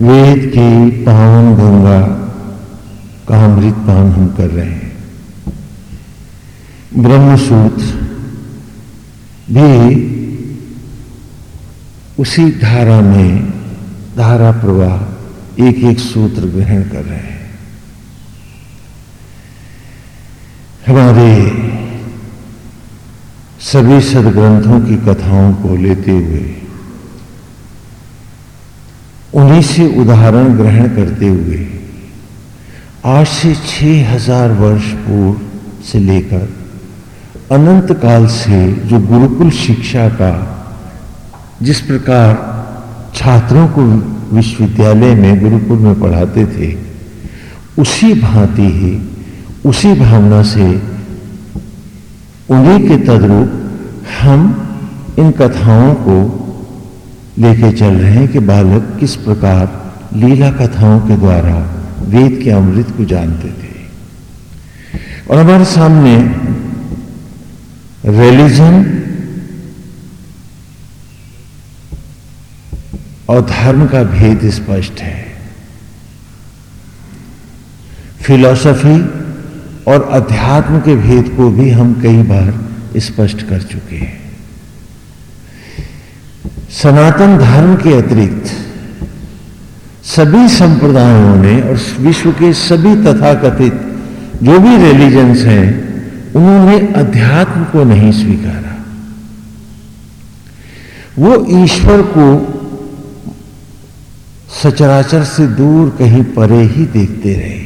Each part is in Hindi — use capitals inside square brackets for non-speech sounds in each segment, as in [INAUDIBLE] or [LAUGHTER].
वेद की पावन गंगा का अमृत पान हम कर रहे हैं। ब्रह्मसूत्र भी उसी धारा में धारा प्रवाह एक एक सूत्र ग्रहण कर रहे हैं। हमारे सभी सदग्रंथों की कथाओं को लेते हुए उन्हीं से उदाहरण ग्रहण करते हुए, आज से छह हज़ार वर्ष पूर्व से लेकर अनंत काल से जो गुरुकुल शिक्षा का, जिस प्रकार छात्रों को विश्वविद्यालय में गुरुकुल में पढ़ाते थे, उसी भांति ही, उसी भावना से उन्हीं के तद्रूप हम इन कथाओं को लेके चल रहे हैं कि बालक किस प्रकार लीला कथाओं के द्वारा वेद के अमृत को जानते थे। और हमारे सामने रिलीजन और धर्म का भेद स्पष्ट है। फिलॉसफी और अध्यात्म के भेद को भी हम कई बार स्पष्ट कर चुके हैं। सनातन धर्म के अतिरिक्त सभी संप्रदायों ने और विश्व के सभी तथाकथित जो भी रिलीजन्स हैं, उन्होंने अध्यात्म को नहीं स्वीकारा। वो ईश्वर को सचराचर से दूर कहीं परे ही देखते रहे।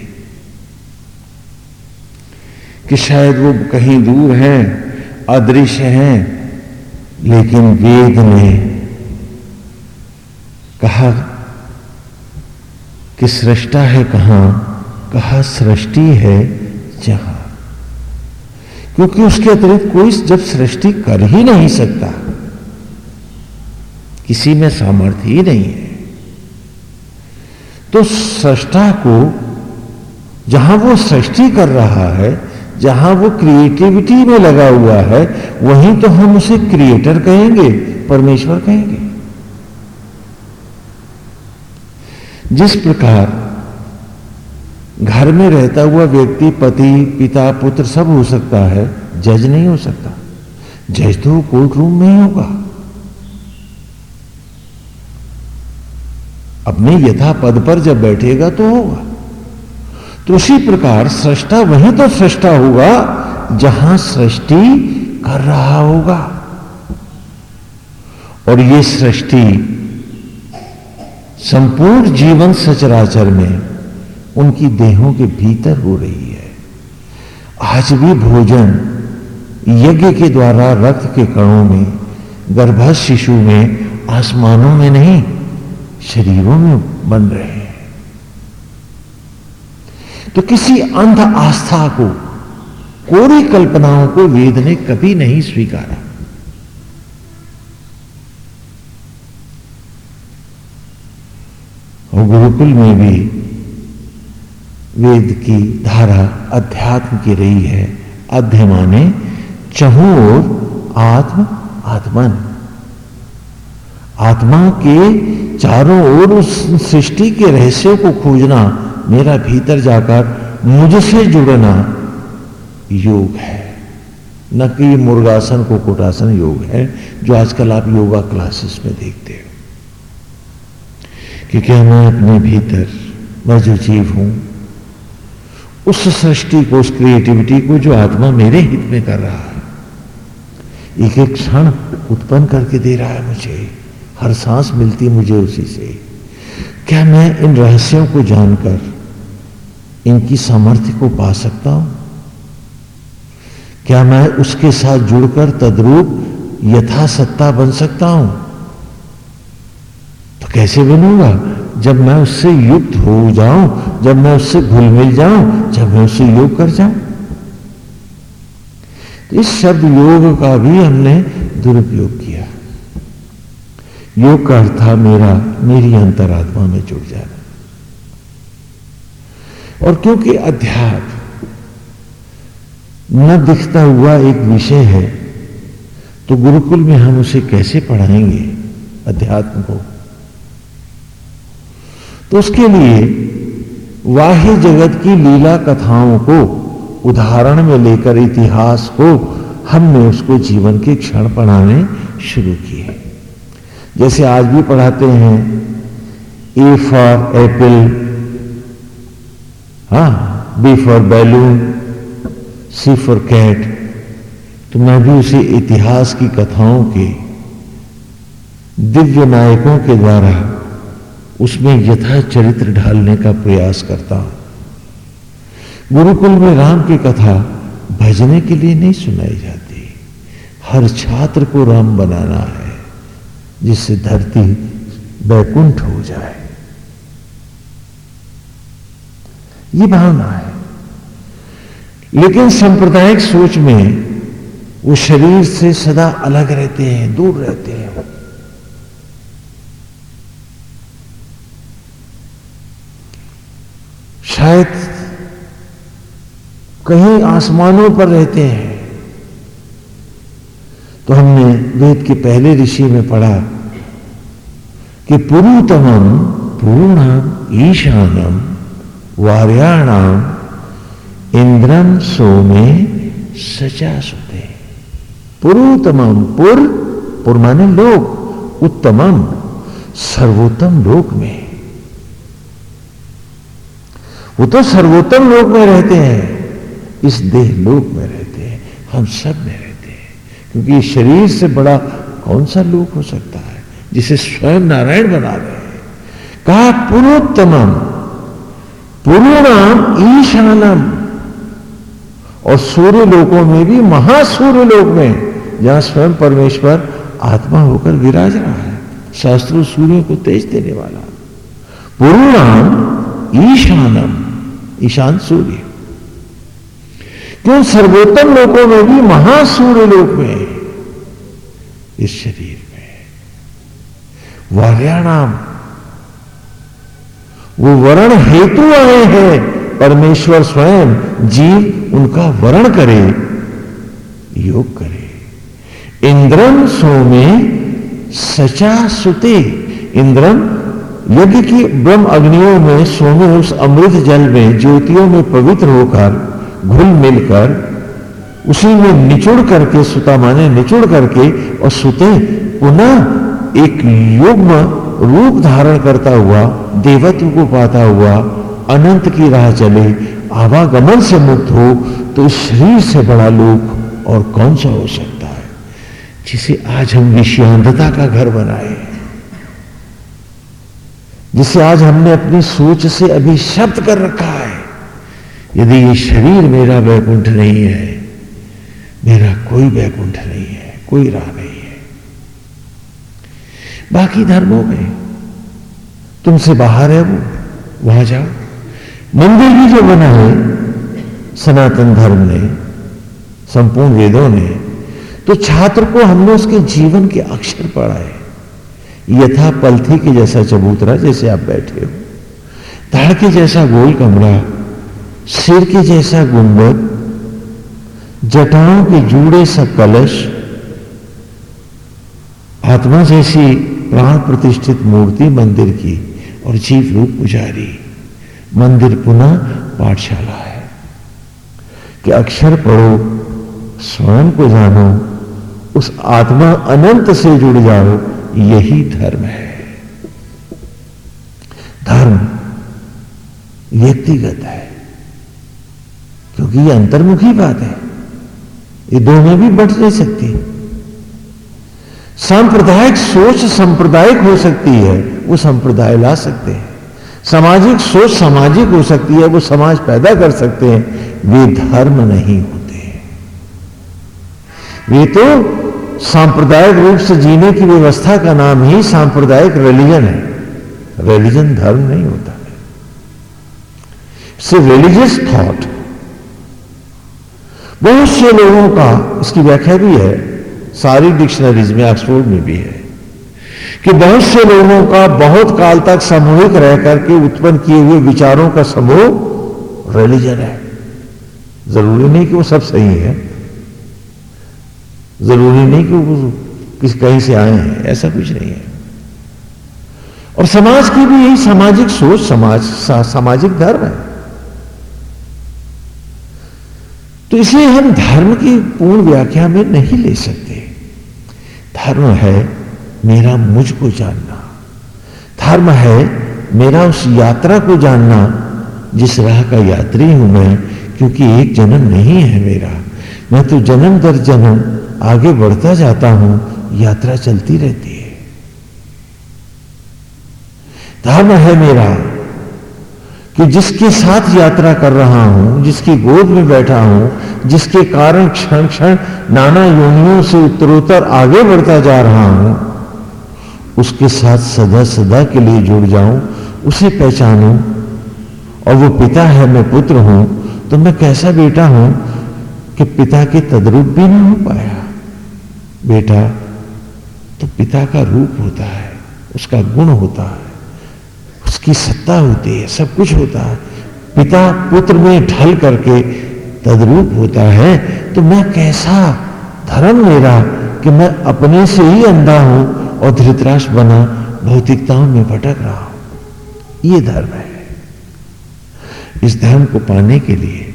कि शायद वो कहीं दूर हैं, अदृश्य हैं, लेकिन वेद ने कहा, कि सृष्टा है कहाँ? कहा सृष्टि है जहाँ? क्योंकि उसके अतिरिक्त कोई जब सृष्टि कर ही नहीं सकता, किसी में सामर्थ्य ही नहीं है। तो सृष्टा को, जहाँ वो सृष्टि कर रहा है, जहाँ वो क्रिएटिविटी में लगा हुआ है, वहीं तो हम उसे क्रिएटर कहेंगे, परमेश्वर कहेंगे। जिस प्रकार घर में रहता हुआ व्यक्ति, पति, पिता, पुत्र सब हो सकता है, जज नहीं हो सकता। जज तो कोर्ट रूम में ही होगा। अपने यथा पद पर जब बैठेगा तो होगा। तो उसी प्रकार सृष्टा वहीं तो सृष्टा होगा, जहाँ सृष्टि कर रहा होगा। और ये सृष्टि संपूर्ण जीवन सचराचर में उनकी देहों के भीतर हो रही है। आज भी भोजन यज्ञ के द्वारा रक्त के कणों में, गर्भस्थ शिशु में, आसमानों में नहीं, शरीरों में बन रहे हैं। तो किसी अंध आस्था को, कोरी कल्पनाओं को वेद ने कभी नहीं स्वीकारा। और गुरुकुल में भी वेद की धारा अध्यात्म की रही है। अध्य माने चहु और आत्म, आत्मन। आत्मा के चारों ओर उस सृष्टि के रहस्यों को खोजना मेरा भीतर जाकर मुझसे जुड़ना योग है। न कि मुर्गासन को कोटासन योग है, जो आजकल आप योगा क्लासेस में देखते हो। कि क्या मैं अपने भीतर मैं जो जीव हूँ? उस सृष्टि को, उस क्रिएटिविटी को जो आत्मा मेरे हित में कर रहा है एक एक क्षण उत्पन्न करके दे रहा है मुझे। हर सांस मिलती मुझे उसी से। क्या मैं इन रहस्यों को जानकर, इनकी सामर्थ्य को पा सकता हूँ? क्या मैं उसके साथ जुड़कर तद्रूप यथा सत्ता बन सकता हूँ? कैसे बनूँगा? जब मैं उससे युक्त हो जाऊँ, जब मैं उससे घुल मिल जाऊँ, जब मैं उससे योग कर जाऊँ। तो इस शब्द योग का भी हमने दुरुपयोग किया। योग का अर्थ था मेरा, मेरी अंतरात्मा में जुड़ जाना। और क्योंकि अध्यात्म न दिखता हुआ एक विषय है तो गुरुकुल में हम उसे कैसे पढ़ाएँगे अध्यात्म को? तो उसके लिए वाह्य जगत की लीला कथाओं को, उदाहरण में लेकर इतिहास को हमने उसको जीवन के क्षण पढ़ाने शुरू किए। जैसे आज भी पढ़ाते हैं ए फॉर एप्पल हाँ B for balloon C for cat तो मैं भी उसे इतिहास की कथाओं के दिव्य नायकों के द्वारा उसमें यथा चरित्र ढालने का प्रयास करता। हूँ गुरुकुल में राम की कथा भजने के लिए नहीं सुनाई जाती। हर छात्र को राम बनाना है, जिससे धरती बैकुंठ हो जाए। ये भावना है। लेकिन सांप्रदायिक सोच में वो शरीर से सदा अलग रहते हैं, दूर रहते हैं। शायद कहीं आसमानों पर रहते हैं। तो हमने वेद के पहले ऋषि में पढ़ा कि पुरुतम पूर्णम ईशानम वार्याणाम इंद्रम सोमे सचा सुते पुरुतम पुर पुर माने लोक उत्तमम सर्वोत्तम लोक में। वो तो सर्वोत्तम लोक में रहते हैं। इस देह लोक में रहते हैं। हम सब में रहते हैं। क्योंकि शरीर से बड़ा कौन सा लोक हो सकता है? जिसे स्वयं नारायण बना रहे हैं। कहा, पुरोत्तमम। पुरुणाम ईशानम। और सूर्य लोकों में भी महासूर्य लोक में, जहाँ स्वयं परमेश्वर आत्मा होकर विराज रहा है। शास्त्रों सूर्य को तेज देने वाला। पुरुणाम ईशानम। ईशान सूर्य। क्यों सर्वोत्तम लोकों में भी महासूर्य लोक में? इस शरीर में। वार्याणाम वो वरण हेतु आए हैं। परमेश्वर स्वयं जीव उनका वरण करे, योग करे। इंद्रम सोमे सचा सुते इंद्रम यज्ञ की ब्रह्म अग्नियों में सोमे उस अमृत जल में ज्योतियों में पवित्र होकर घुल मिलकर उसी में निचुड़ करके सुता माने निचुड़ करके और सुते, पुनः एक युग्म रूप धारण करता हुआ, देवत्व को पाता हुआ, अनंत की राह चले, आवागमन से मुक्त हो तो इस शरीर से बड़ा लोक और कौन सा हो सकता है? जिसे आज हम विषयांधता का घर बनाए जिसे आज हमने अपनी सोच से अभी शब्द कर रखा है। यदि ये शरीर मेरा वैकुंठ नहीं है, मेरा कोई वैकुंठ नहीं है, कोई राह नहीं है। बाकी धर्मों में तुमसे बाहर है वो, वहाँ जाओ। मंदिर भी जो बना है, सनातन धर्म ने, संपूर्ण वेदों ने तो छात्र को हमने उसके जीवन के अक्षर पढ़ाए। यथा पलथी के जैसा चबूतरा जैसे आप बैठे हो। ताड़ के जैसा गोल कमरा, सिर के जैसा गुंबद, जटाओं के जूड़े सा कलश, आत्मा जैसी प्राण प्रतिष्ठित मूर्ति मंदिर की और जीव रूप पुजारी। मंदिर पुनः पाठशाला है। कि अक्षर पढ़ो, स्वयं को जानो, उस आत्मा अनंत से जुड़ जाओ यही धर्म है। धर्म व्यक्तिगत है, क्योंकि ये अंतर्मुखी बात है। ये दो में भी बढ़ नहीं सकती। सांप्रदायिक सोच सांप्रदायिक हो सकती है, वो संप्रदाय ला सकते हैं। सामाजिक सोच सामाजिक हो सकती है, वो समाज पैदा कर सकते हैं। वे धर्म नहीं होते। वे तो सांप्रदायिक रूप से जीने की व्यवस्था का नाम ही सांप्रदायिक रिलीजन है। रिलीजन धर्म नहीं होता। है सिर्फ़ रिलीजियस थॉट बहुत से लोगों का इसकी व्याख्या भी है, सारी डिक्शनरीज में ऑक्सफोर्ड में भी है, कि बहुत से लोगों का बहुत काल तक सामूहिक रह करके उत्पन्न किए हुए विचारों का समूह रिलीजन है। ज़रूरी नहीं कि वो सब सही है। ज़रूरी नहीं कि वो किस कहीं से आए हैं ऐसा कुछ नहीं है। और समाज की भी यही सामाजिक सोच समाज सा, सामाजिक धर्म है। तो इसलिए हम धर्म की पूर्ण व्याख्या में नहीं ले सकते। धर्म है मेरा मुझको जानना। धर्म है मेरा उस यात्रा को जानना जिस राह का यात्री हूँ मैं क्योंकि एक जन्म नहीं है मेरा। मैं तो जन्म दर जन्म आगे बढ़ता जाता हूँ, यात्रा चलती रहती है। धर्म है मेरा कि जिसके साथ यात्रा कर रहा हूँ, जिसकी गोद में बैठा हूँ, जिसके कारण क्षण क्षण नाना योनियों से उत्तरोत्तर आगे बढ़ता जा रहा हूँ, उसके साथ सदा सदा के लिए जुड़ जाऊँ, उसे पहचानूं, और वो पिता है, मैं पुत्र हूँ तो मैं कैसा बेटा हूँ कि पिता के तद्रूप भी नहीं हो पाया? बेटा तो पिता का रूप होता है, उसका गुण होता है, उसकी सत्ता होती है, सब कुछ होता है। पिता पुत्र में ढल करके तद्रूप होता है तो मैं कैसा धर्म मेरा कि मैं अपने से ही अंधा हूँ और धृतराष्ट्र बना भौतिकताओं में भटक रहा हूँ? यह धर्म है। इस धर्म को पाने के लिए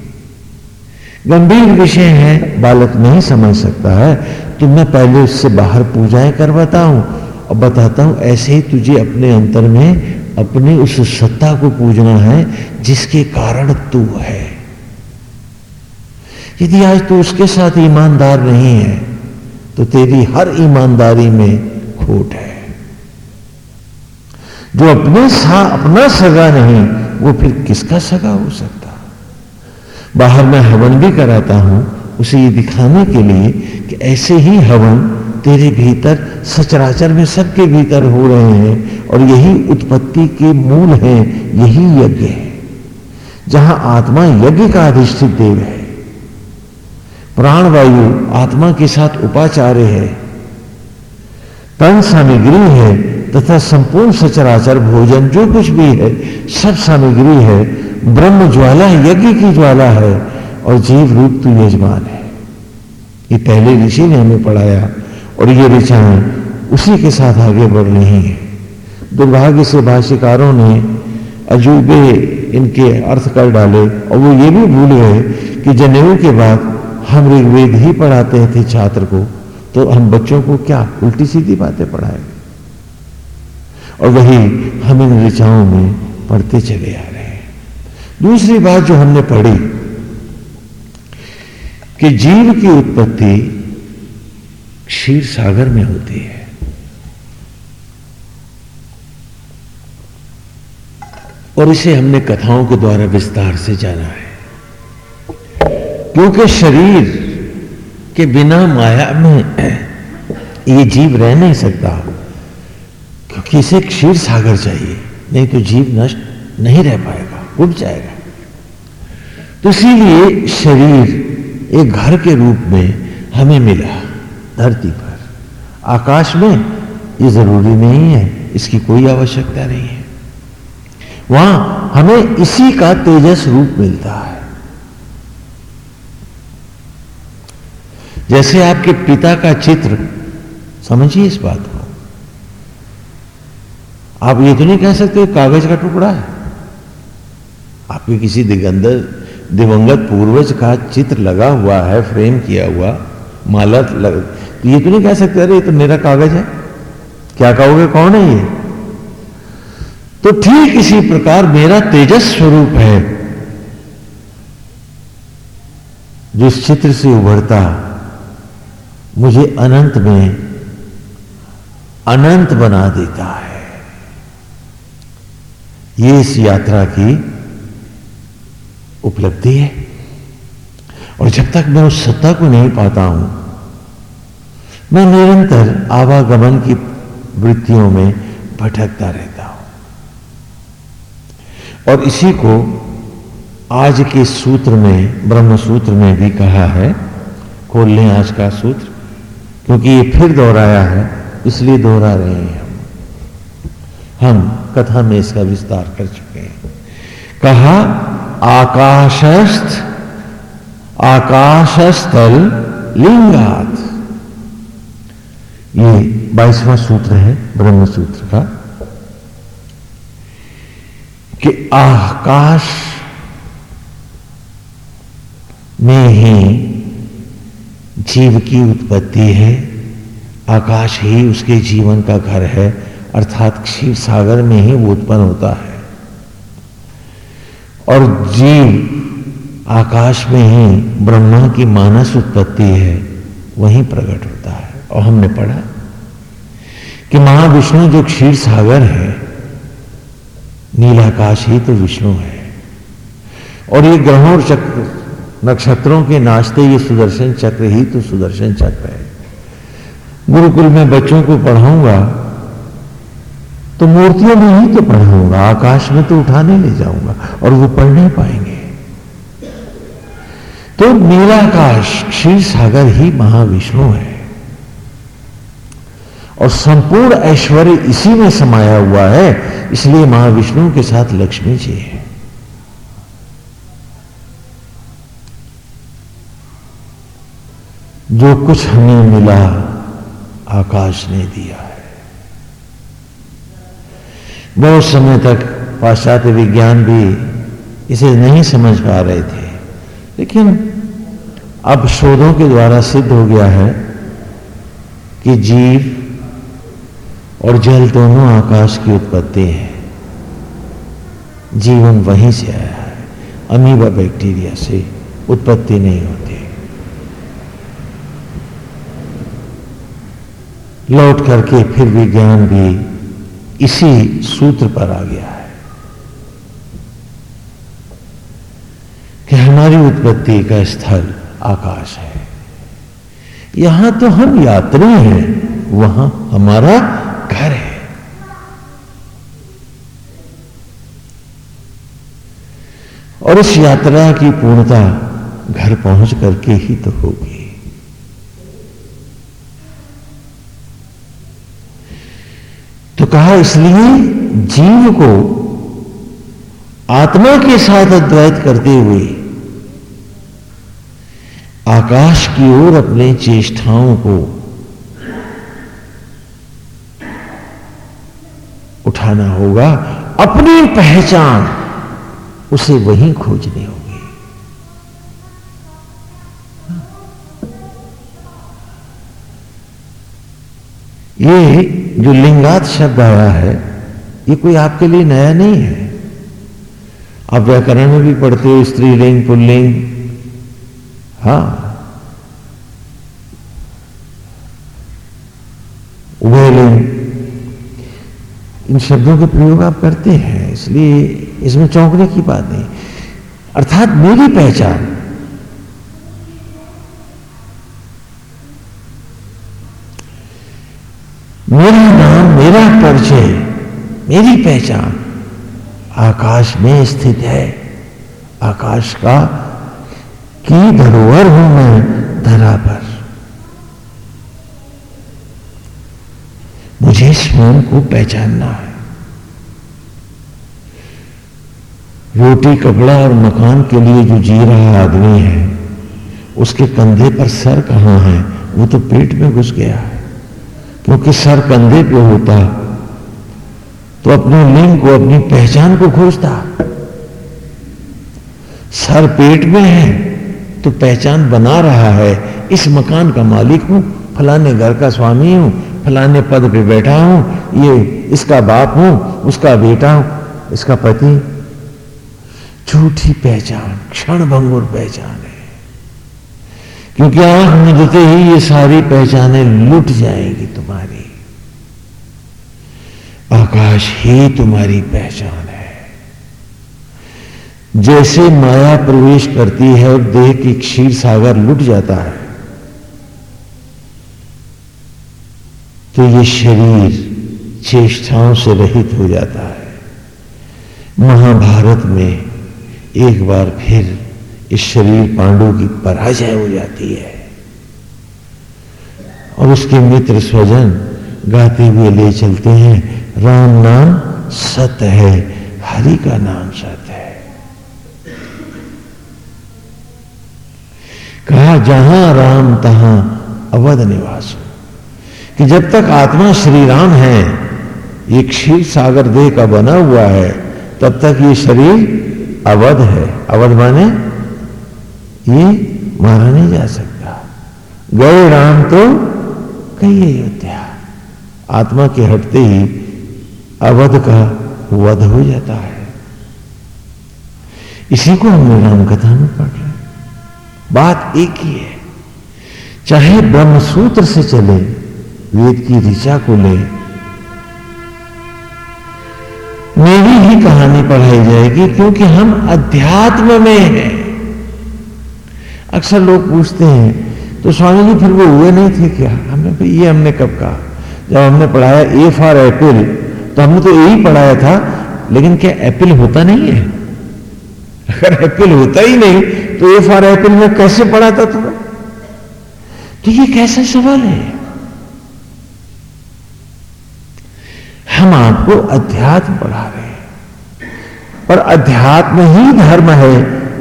गंभीर विषय है, बालक नहीं समझ सकता है तो मैं पहले उससे बाहर पूजाएँ करवाता हूँ और बताता हूँ, ऐसे ही तुझे अपने अंतर में अपनी उस सत्ता को पूजना है जिसके कारण तू है। यदि आज तू उसके साथ ईमानदार नहीं है तो तेरी हर ईमानदारी में खोट है। जो अपने सा, अपना सगा नहीं, वो फिर किसका सगा हो सकता? बाहर मैं हवन भी कराता हूँ उसे ये दिखाने के लिए कि ऐसे ही हवन तेरे भीतर सचराचर में सबके भीतर हो रहे हैं और यही उत्पत्ति के मूल है, यही यज्ञ है, जहाँ आत्मा यज्ञ का अधिष्ठित देव है। प्राणवायु आत्मा के साथ उपाचार्य है। तन सामग्री है तथा संपूर्ण सचराचर, भोजन, जो कुछ भी है, सब सामग्री है। ब्रह्म ज्वाला यज्ञ की ज्वाला है। और जीव रूप तू यजमान है। ये पहले ऋषि ने हमें पढ़ाया और ये ऋचाएँ उसी के साथ आगे बढ़ रही हैं। दुर्भाग्य से भाष्यकारों ने अजूबे इनके अर्थ कर डाले और वो ये भी भूल गए कि जनेऊ के बाद हम ऋग्वेद ही पढ़ाते थे छात्र को तो हम बच्चों को क्या उल्टी सीधी बातें पढ़ाएँगे और वही हम इन ऋचाओं में पढ़ते चले आ रहे हैं। दूसरी बात जो हमने पढ़ी कि जीव की उत्पत्ति क्षीर सागर में होती है। और इसे हमने कथाओं के द्वारा विस्तार से जाना है। क्योंकि शरीर के बिना माया में ये जीव रह नहीं सकता, क्योंकि इसे क्षीर सागर चाहिए, नहीं तो जीव नष्ट नहीं रह पाएगा उठ जाएगा। तो इसीलिए शरीर एक घर के रूप में हमें मिला धरती पर। आकाश में ये ज़रूरी नहीं है, इसकी कोई आवश्यकता नहीं है। वहाँ हमें इसी का तेजस रूप मिलता है। जैसे आपके पिता का चित्र, समझिए इस बात को। आप ये तो नहीं कह सकते, कागज़ का टुकड़ा है। आपके किसी दिगंदर दिवंगत पूर्वज का चित्र लगा हुआ है फ्रेम किया हुआ माला लग, तो ये तो नहीं कह सकते? अरे ये तो मेरा कागज़ है। क्या कहोगे? कौन है ये? तो ठीक इसी प्रकार मेरा तेजस स्वरूप है जो इस चित्र से उभरता मुझे अनंत में अनंत बना देता है। ये इस यात्रा की उपलब्धि है। और जब तक मैं उस सत्ता को नहीं पाता हूँ, मैं निरंतर आवागमन की वृत्तियों में भटकता रहता हूँ। और इसी को आज के सूत्र में ब्रह्म सूत्र में भी कहा है, खोल लें आज का सूत्र, क्योंकि ये फिर दोहराया है, इसलिए दोहरा रहे हैं हम। हम कथा में इसका विस्तार कर चुके हैं। कहा आकाशस्थ, आकाशस्थल लिंगात। ये बाईसवां सूत्र है, ब्रह्म सूत्र का। कि आकाश में ही जीव की उत्पत्ति है, आकाश ही उसके जीवन का घर है, अर्थात क्षीर सागर में ही वो उत्पन्न होता है। और जीव आकाश में ही ब्रह्मा की मानस उत्पत्ति है, वहीं प्रकट होता है। और हमने पढ़ा कि महाविष्णु जो क्षीर सागर है, नीलाकाश ही तो विष्णु है। और ये ग्रहों और चक्र नक्षत्रों के नाचते ये सुदर्शन चक्र ही तो सुदर्शन चक्र है। गुरुकुल में बच्चों को पढ़ाऊँगा तो मूर्तियों में ही तो पढ़ाऊँगा आकाश में तो उठाने ले जाऊँगा, और वो पढ़ नहीं पाएँगे। तो नीलाकाश क्षीर सागर ही महाविष्णु है। और संपूर्ण ऐश्वर्य इसी में समाया हुआ है, इसलिए महाविष्णु के साथ लक्ष्मी जी है। जो कुछ हमें मिला, आकाश ने दिया है। बहुत समय तक पाश्चात्य विज्ञान भी इसे नहीं समझ पा रहे थे। लेकिन अब शोधों के द्वारा सिद्ध हो गया है कि जीव और जल दोनों आकाश की उत्पत्ति है। जीवन वहीं से आया है। अमीबा बैक्टीरिया से उत्पत्ति नहीं होती। लौट करके फिर विज्ञान भी इसी सूत्र पर आ गया है कि हमारी उत्पत्ति का स्थल आकाश है। यहाँ तो हम यात्री हैं, वहाँ हमारा घर है। और इस यात्रा की पूर्णता घर पहुँच करके ही तो होगी। तो कहा इसलिए जीव को आत्मा के साथ अद्वैत करते हुए आकाश की ओर अपने चेष्टाओं को उठाना होगा, अपनी पहचान उसे वहीं खोजनी होगी। ये जो लिंगात शब्द आया है, ये कोई आपके लिए नया नहीं है। आप व्याकरण में भी पढ़ते हो, स्त्रीलिंग, पुल्लिंग। हाँ। उभयलिंग इन शब्दों के प्रयोग आप करते हैं, इसलिए इसमें चौंकने की बात नहीं। अर्थात मेरी पहचान मेरा नाम मेरा परिचय मेरी पहचान आकाश में स्थित है। आकाश का की धरोहर हूँ मैं धरा पर। मुझे स्वयं को पहचानना है। रोटी, कपड़ा और मकान के लिए जो जी रहा आदमी है, उसके कंधे पर सर कहाँ है, वो तो पेट में घुस गया। है क्योंकि सर कंधे पे होता तो अपने लिंग को, अपनी पहचान को खोजता सर पेट में है तो पहचान बना रहा है। इस मकान का मालिक हूँ, फलाने घर का स्वामी हूँ, फलाने पद पे बैठा हूँ, ये इसका बाप हूँ, उसका बेटा हूँ, इसका पति। झूठी पहचान, क्षण भंगुर पहचान है। क्योंकि आँख मिलते ही ये सारी पहचानें लुट जाएँगी तुम्हारी। आकाश ही तुम्हारी पहचान है। जैसे माया प्रवेश करती है और देह की क्षीर सागर लुट जाता है तो ये शरीर चेष्टाओं से रहित हो जाता है। महाभारत में एक बार फिर इस शरीर पांडु की पराजय हो जाती है। और उसके मित्र स्वजन गाते हुए ले चलते हैं, राम नाम सत्य है, हरि का नाम सत्य है। कहा, जहाँ राम, तहां अवध निवास कि जब तक आत्मा श्री राम है, ये क्षीर सागर देह का बना हुआ है, तब तक ये शरीर अवध है। अवध माने ये मारा नहीं जा सकता। गए राम तो कही अयोध्या आत्मा के हटते ही अवध का वध हो जाता है। इसी को हमने राम कथा में पढ़ रहे बात एक ही है। चाहे ब्रह्म सूत्र से चले, वेद की ऋचा को ले, मेरी ही कहानी पढ़ाई जाएगी, क्योंकि हम अध्यात्म में हैं। अक्सर लोग पूछते हैं तो स्वामी जी, फिर वो हुए नहीं थे क्या? हमने ये हमने कब कहा? जब हमने पढ़ाया, ए फॉर एप्पल तो हमने तो यही पढ़ाया था, लेकिन क्या एप्पल होता नहीं है? [LAUGHS] अगर एप्पल होता ही नहीं तो ए फॉर एप्पल में कैसे पढ़ा था? तुम्हें तो ये कैसा सवाल है? हम आपको अध्यात्म पढ़ा रहे हैं, पर अध्यात्म ही धर्म है।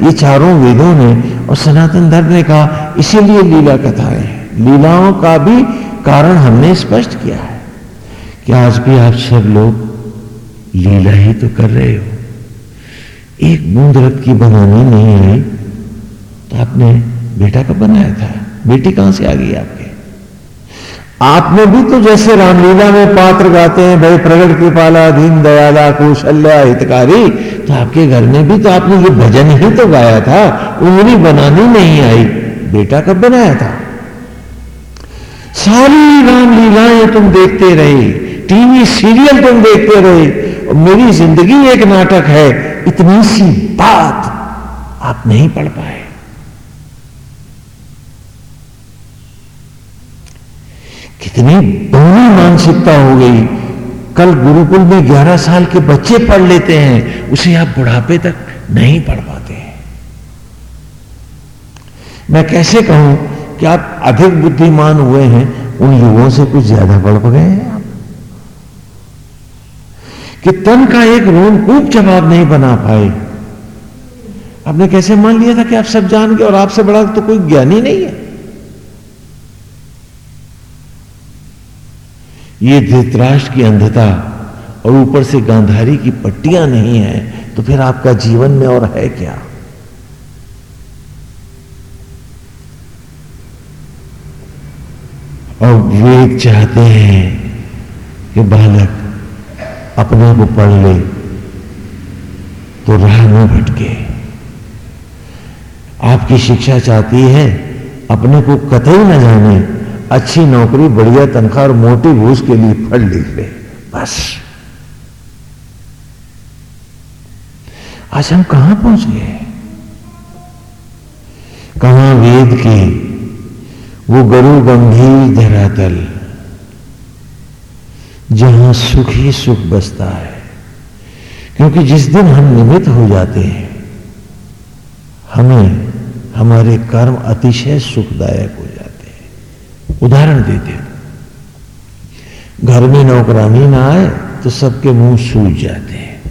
ये चारों वेदों ने और सनातन धर्म ने कहा, इसीलिए लीला कथाएँ हैं। लीलाओं का भी कारण हमने स्पष्ट किया है कि आज भी आप सब लोग लीला ही तो कर रहे हो। एक बूंद रथ की बनानी नहीं आई तो आपने बेटा कब बनाया था? बेटी कहाँ से आ गई आपके? आपने भी तो जैसे रामलीला में पात्र गाते हैं, भाई प्रगट कृपाला, दीन दयाला, कौशल्या, हितकारी तो आपके घर में भी तो आपने ये भजन ही तो गाया था, उंगली बनानी नहीं आई, बेटा कब बनाया था? सारी रामलीलाएँ तुम देखते रहे, टीवी सीरियल तुम देखते रहे, और मेरी ज़िंदगी एक नाटक है, इतनी सी बात आप नहीं पढ़ पाए। कितनी बड़ी मानसिकता हो गई। कल गुरुकुल में 11 साल के बच्चे पढ़ लेते हैं, उसे आप बुढ़ापे तक नहीं पढ़ पाते हैं। मैं कैसे कहूँ कि आप अधिक बुद्धिमान हुए हैं, उन युगों से कुछ ज़्यादा बढ़ गए हैं आप। कि तन का एक रोमकूप जवाब नहीं बना पाए। आपने कैसे मान लिया था कि आप सब जान गए और आपसे बड़ा तो कोई ज्ञानी नहीं है? ये धृतराष्ट्र की अंधता और ऊपर से गांधारी की पट्टियाँ नहीं है तो फिर आपका जीवन में और है क्या? और वेद चाहते हैं कि बालक अपने को पढ़ ले तो राह न भटके। आपकी शिक्षा चाहती है अपने को कतई न जाने अच्छी नौकरी, बढ़िया तनख्वाह और मोटी घूस के लिए पढ़ लिख ले। बस। आज हम कहाँ पहुँच गए? कहाँ वेद के? वो गुरु गंभीर धरातल, जहाँ सुख ही सुख बसता है। क्योंकि जिस दिन हम निमित हो जाते हैं, हमें, हमारे कर्म अतिशय सुखदायक हैं उदाहरण देते हैं घर में नौकरानी ना आए तो सबके मुँह सूझ जाते हैं।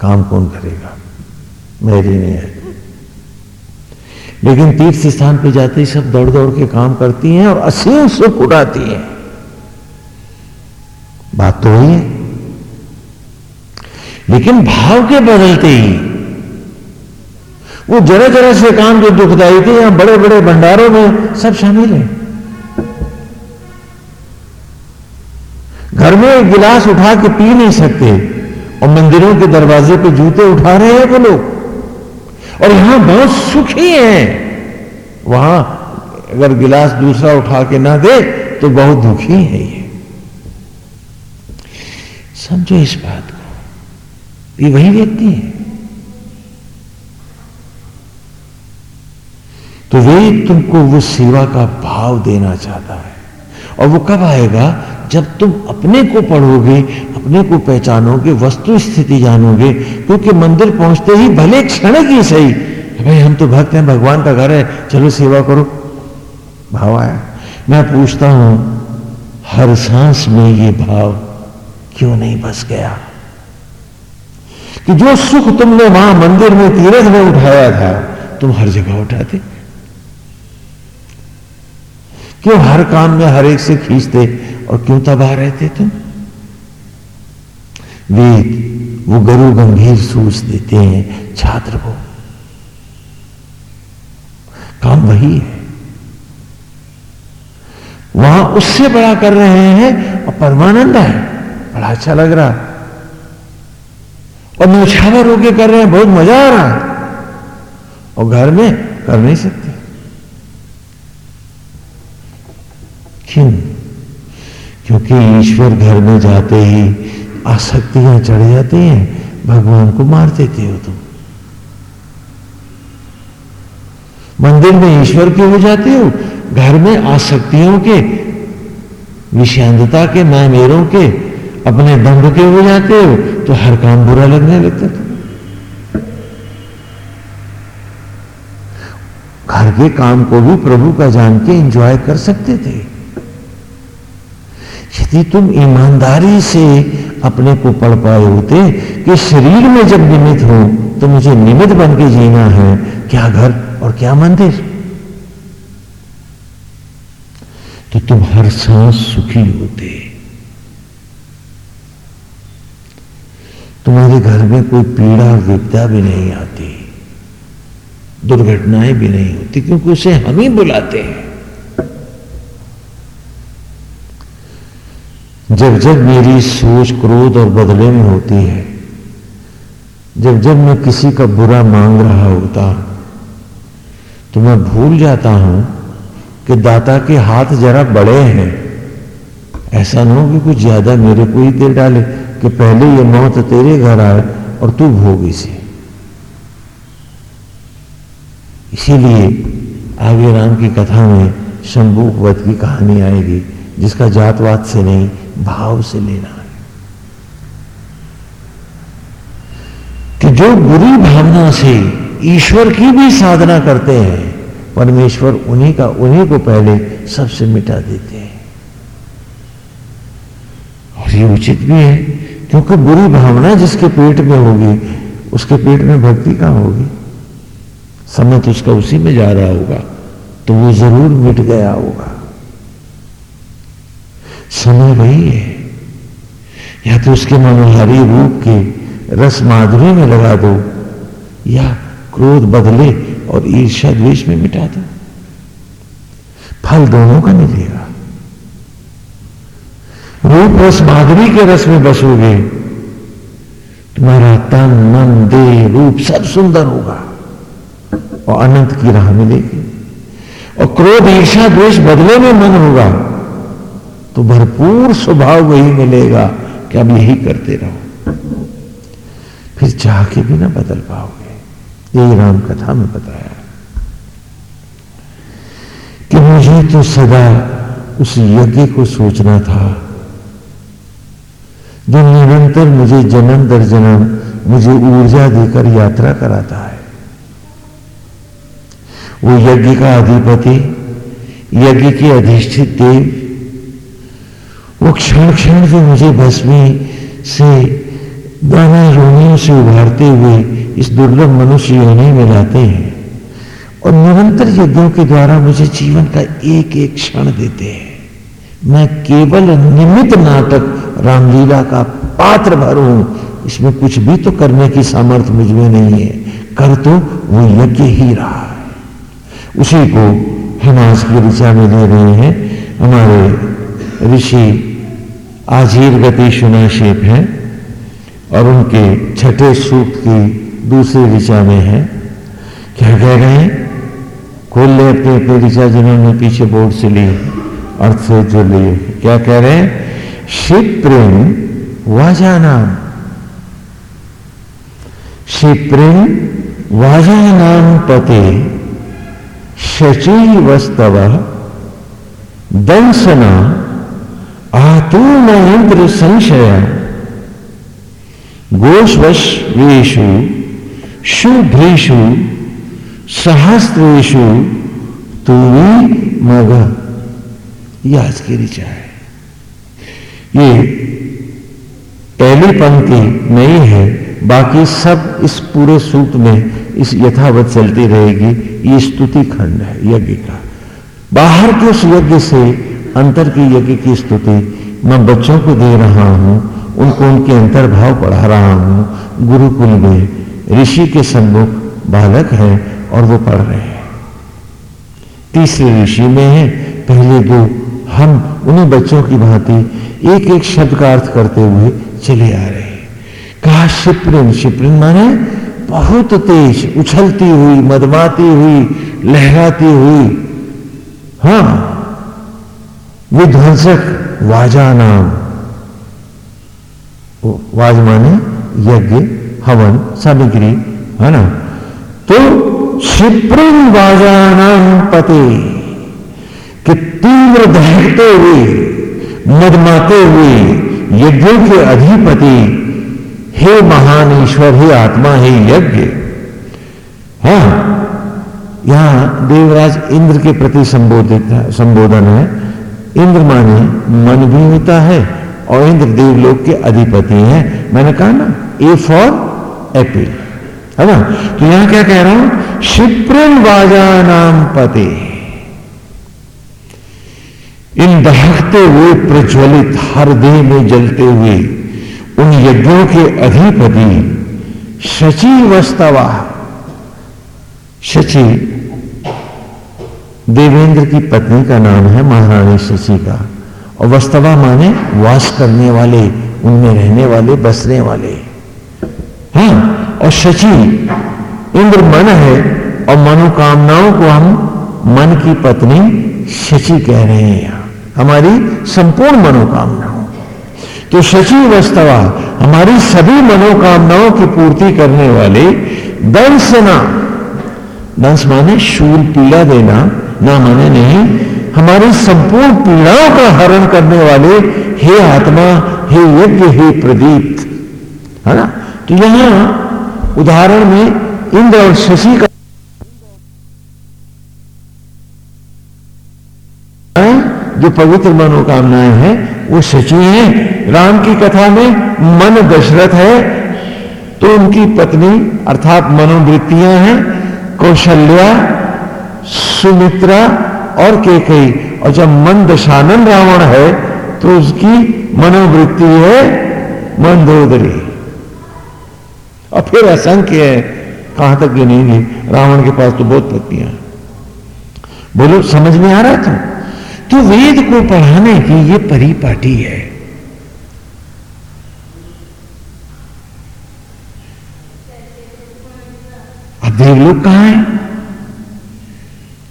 काम कौन करेगा? मेरी नहीं है। लेकिन तीर्थ स्थान पे जाते ही सब दौड़ दौड़ के काम करती हैं और असीम सुख उड़ाती हैं। बात तो वही है। लेकिन भाव के बदलते ही वो जरा जरा से काम जो दुखदाई थे, यहाँ बड़े बड़े भंडारों में सब शामिल है। घर में एक गिलास उठा के पी नहीं सकते। और मंदिरों के दरवाजे पे जूते उठा रहे हैं वो लोग। और यहाँ बहुत सुखी हैं। वहाँ अगर गिलास दूसरा उठा के ना दे तो बहुत दुखी है ये। समझो इस बात को। ये वही व्यक्ति है। तो वे तुमको वो सेवा का भाव देना चाहता है। और वो कब आएगा? जब तुम अपने को पढ़ोगे, अपने को पहचानोगे वस्तु स्थिति जानोगे, क्योंकि मंदिर पहुँचते ही भले क्षण की सही। भाई हम तो भक्त हैं, भगवान का घर है। चलो सेवा करो। भाव आया। मैं पूछता हूँ, हर सांस में ये भाव क्यों नहीं बस गया? कि जो सुख तुमने वहाँ मंदिर में तीरथ में उठाया था, तुम हर जगह उठाते। क्यों हर काम में हर एक से खींचते और क्यों तबाह रहते तुम? वेद वो गुरु गंभीर सूझ देते हैं, छात्र को काम वही है। वहाँ उससे बड़ा कर रहे हैं और परमानंद है। बड़ा अच्छा लग रहा। और नौछावर होके कर रहे हैं, बहुत मज़ा आ रहा। है और घर में कर नहीं सकते। क्यों क्योंकि ईश्वर घर में जाते ही आसक्तियाँ चढ़ जाती हैं, भगवान को मार देते हो तुम। मंदिर में ईश्वर के हो जाते हो? घर में आसक्तियों के विषांतता के, मैमेरों के, अपने दंड के हो जाते हो तो हर काम बुरा लगने लगता था। घर के काम को भी प्रभु का जान के एंजॉय कर सकते थे। यदि तुम ईमानदारी से अपने को पढ़ पाए होते कि शरीर में जब निमित हो तो मुझे निमित बन के जीना है। क्या घर और क्या मंदिर? तो तुम हर सांस सुखी होते। तुम्हारे घर में कोई पीड़ा और विपदा भी नहीं आती। दुर्घटनाएँ भी नहीं होती, क्योंकि उसे हम ही बुलाते हैं। जब जब मेरी सोच क्रोध और बदले में होती है, जब जब मैं किसी का बुरा मांग रहा होता तो मैं भूल जाता हूँ कि दाता के हाथ जरा बड़े हैं। ऐसा ना हो कि कुछ ज़्यादा मेरे को ही दे डाले कि पहले ये मौत तेरे घर आए और तू भोग इसे। इसीलिए आगे राम की कथा में शंभुक वध की कहानी आएगी, जिसका जातवाद से नहीं भाव से लेना है। कि जो बुरी भावना से ईश्वर की भी साधना करते हैं, परमेश्वर उन्हीं का, उन्हीं को पहले सबसे मिटा देते हैं। और ये उचित भी है, क्योंकि बुरी भावना जिसके पेट में होगी, उसके पेट में भक्ति कहाँ होगी? समय तो उसका उसी में जा रहा होगा तो वो ज़रूर मिट गया होगा। समय वही है। या तो उसके मनोहारी रूप के रस माधुरी में लगा दो, या क्रोध बदले और ईर्षा द्वेष में मिटा दो। फल दोनों का मिलेगा। रूप रस माधुरी के रस में बसोगे, तुम्हारा तन, मन, देह, रूप सब सुंदर होगा और अनंत की राह मिलेगी। और क्रोध ईर्षा द्वेष बदले में मन होगा। तो भरपूर स्वभाव वही मिलेगा कि अब यही करते रहो। फिर चाह के भी ना बदल पाओगे। यही राम कथा में बताया कि मुझे तो सदा उस यज्ञ को सोचना था। जो निरंतर मुझे जन्म दर जन्म मुझे ऊर्जा देकर यात्रा कराता है। वो यज्ञ का अधिपति, यज्ञ के अधिष्ठित देव वो क्षण क्षण से मुझे भस्मी से दाना रोनियों से उभारते हुए इस दुर्लभ मनुष्य योनि में लाते हैं और निरंतर यज्ञों के द्वारा मुझे जीवन का एक एक क्षण देते हैं। मैं केवल निमित नाटक रामलीला का पात्र भर हूँ। इसमें कुछ भी तो करने की सामर्थ्य मुझमें नहीं है। कर तो वो यज्ञ ही रहा है। उसी को हम आज की ऋचा में ले रहे हैं। हमारे ऋषि आजीर गति सुनाशेप है और उनके छठे सूक्त की दूसरी ऋचा में है। क्या कह रहे हैं? खोल ले अपने अपने ऋचा जिन्होंने पीछे बोर्ड से ली अर्थ से जो लिए क्या कह रहे हैं? क्षिप्रिम वाजानाम। क्षिप्रिम वाजानाम पते शची वस्तव दंसना आतूर्ण इंद्र संशय। गोष्वेशु शुभ्रेशु सहस्त्रेशु तुवी मग। यह आज की ऋचा है। ये पहली पंक्ति नहीं है, बाकी सब इस पूरे सूक्त में इस यथावत चलती रहेगी। ये स्तुति खंड है, यज्ञ का। बाहर के उस यज्ञ से अंतर की यज्ञ की स्तुति। मैं बच्चों को दे रहा हूँ, उनको उनके अंतर्भाव पढ़ा रहा हूँ। गुरुकुल में ऋषि के सम्मुख बालक हैं और वो पढ़ रहे हैं। तीसरे ऋषि में है। पहले दो, हम उन्हीं बच्चों की भांति एक एक शब्द का अर्थ करते हुए चले आ रहे हैं। कहा, शिप्रिन शिप्रिन, माने बहुत तेज, उछलती हुई, मदमाती हुई, लहराती हुई। हाँ विध्वंसक वाजा नाम। वाज माने यज्ञ, हवन, सामग्री, है ना? तो क्षिप्रिन वाजानाम पते, कि तीव्र दहकते हुए, मदमाते हुए, यज्ञों के अधिपति, हे महान ईश्वर, हे आत्मा, हे यज्ञ। हाँ यहाँ देवराज इंद्र के प्रति संबोधित संबोधन है। इंद्र माने मन भी होता है और इंद्र देवलोक के अधिपति हैं। मैंने कहा ना ए फॉर एपिल है ना? तो यहाँ क्या कह रहा हूँ? क्षिप्रन वाजा नाम पते। इन दहकते हुए प्रज्वलित हर देह में जलते हुए उन यज्ञों के अधिपति शची वस्तवा शची देवेंद्र की पत्नी का नाम है महारानी शशि का। और वस्तवा माने वास करने वाले, उनमें रहने वाले, बसने वाले। हाँ और शची इंद्र मन है, और मनोकामनाओं को हम मन की पत्नी शची कह रहे हैं हमारी संपूर्ण मनोकामनाओं। तो शशि वस्तवा, हमारी सभी मनोकामनाओं की पूर्ति करने वाले दंसना दंस माने शूल पीड़ा देना, ना माने नहीं, हमारी संपूर्ण पीड़ाओं का हरण करने वाले हे आत्मा, हे यज्ञ, हे प्रदीप। है ना? तो यहाँ उदाहरण में इंद्र और शशि का जो पवित्र मनोकामनाएँ हैं, वो शची है। राम की कथा में मन दशरथ है तो उनकी पत्नी अर्थात मनोवृत्तियाँ हैं। कौशल्या, सुमित्रा और केकई। और जब मन दशानन रावण है तो उसकी मनोवृत्ति है मंदोदरी। और फिर असंख्य है, कहाँ तक गिनेंगे रावण के पास तो बहुत पत्नियाँ। बोलो, समझ में आ रहा था तो वेद को पढ़ाने की ये परिपाटी है। अब देवलोक कहाँ है?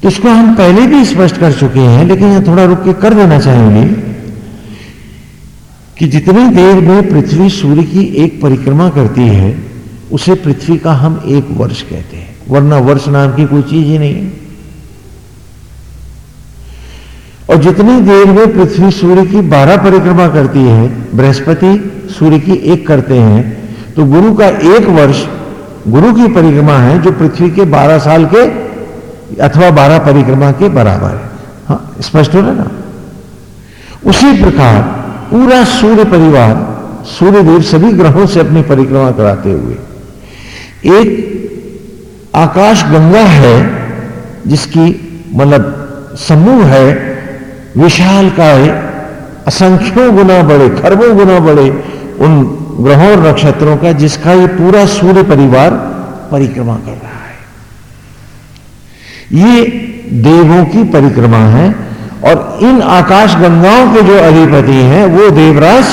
तो इसको हम पहले भी स्पष्ट कर चुके हैं, लेकिन यहाँ थोड़ा रुक के कर देना चाहेंगे कि जितनी देर में पृथ्वी सूर्य की एक परिक्रमा करती है, उसे पृथ्वी का हम एक वर्ष कहते हैं, वरना वर्ष नाम की कोई चीज़ ही नहीं। और जितनी देर में पृथ्वी सूर्य की बारह परिक्रमा करती है, बृहस्पति सूर्य की एक करते हैं तो गुरु का एक वर्ष गुरु की परिक्रमा है जो पृथ्वी के बारह साल के अथवा बारह परिक्रमा के बराबर है। हाँ स्पष्ट हो रहा ना? उसी प्रकार पूरा सूर्य परिवार सूर्य देव सभी ग्रहों से अपनी परिक्रमा कराते हुए, एक आकाश गंगा है जिसकी मतलब समूह है विशाल काय असंख्यों गुना बड़े, खरबों गुना बड़े उन ग्रहों और नक्षत्रों का, जिसका ये पूरा सूर्य परिवार परिक्रमा कर रहा है। ये देवों की परिक्रमा है और इन आकाश गंगाओं के जो अधिपति हैं, वो देवराज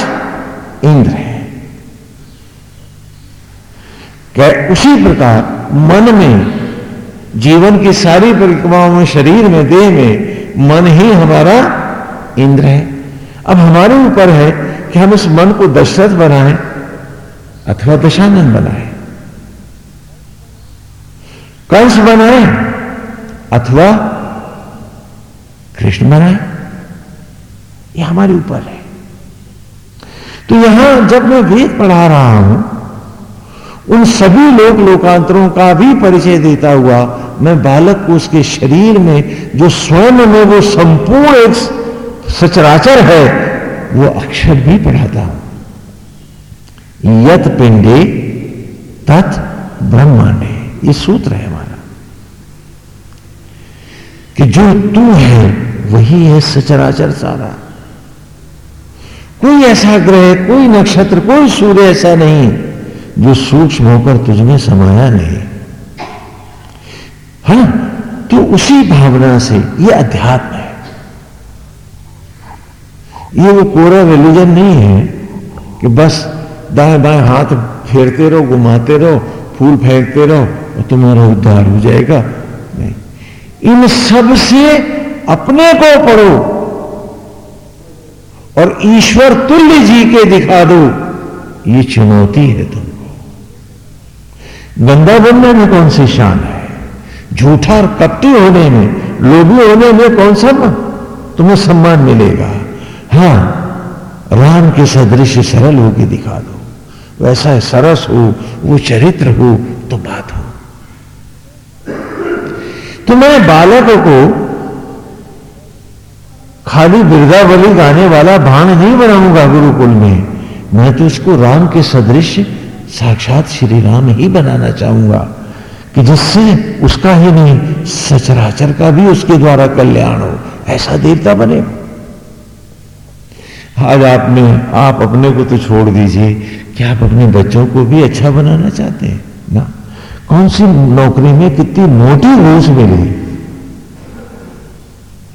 इंद्र है। क्या उसी प्रकार मन में, जीवन की सारी परिक्रमाओं में, शरीर में, देह में, मन ही हमारा इंद्र है। अब हमारे ऊपर है कि हम इस मन को दशरथ बनाएँ अथवा दशानंद बनाएँ। कंस बनाएँ अथवा कृष्ण बनाएँ। ये हमारे ऊपर है। तो यहाँ जब मैं वेद पढ़ा रहा हूँ, उन सभी लोक लोकांतरों का भी परिचय देता हुआ मैं बालक को उसके शरीर में जो स्वयं में वो संपूर्ण एक सचराचर है, वो अक्षर भी पढ़ाता हूँ। यत पिंडे तत् ब्रह्मांडे। ये सूत्र है हमारा। कि जो तू है, वही है सचराचर सारा। कोई ऐसा ग्रह, कोई नक्षत्र, कोई सूर्य ऐसा नहीं, जो सूक्ष्म होकर तुझमें समाया नहीं। हाँ तो उसी भावना से ये अध्यात्म है। ये वो कोरा रिलीजन नहीं है कि बस दाएँ बाएँ हाथ फेरते रहो, घुमाते रहो, फूल फेंकते रहो, और तुम्हारा उद्धार हो जाएगा। नहीं। इन सबसे अपने को पढ़ो और ईश्वर तुल्य जी के दिखा दो। ये चुनौती है तुमको। गंदा बनने में कौन सी शान है? झूठा और कपटी होने में, लोभी होने में कौन सा तुम्हें सम्मान मिलेगा। हाँ राम के सदृश सरल होके दिखा दो। वैसा सरस हो, वो चरित्र हो तो बात हो। तो मैं बालकों को खाली बिरदावली गाने वाला भाण नहीं बनाऊँगा गुरुकुल में। मैं तो उसको राम के सदृश, साक्षात श्री राम ही बनाना चाहूँगा, कि जिससे उसका ही नहीं, सचराचर का भी उसके द्वारा कल्याण हो। ऐसा देवता बने। आज आपने, आप अपने को तो छोड़ दीजिए क्या आप अपने बच्चों को भी अच्छा बनाना चाहते हैं। ना। कौन सी नौकरी में कितनी मोटी घूस मिली?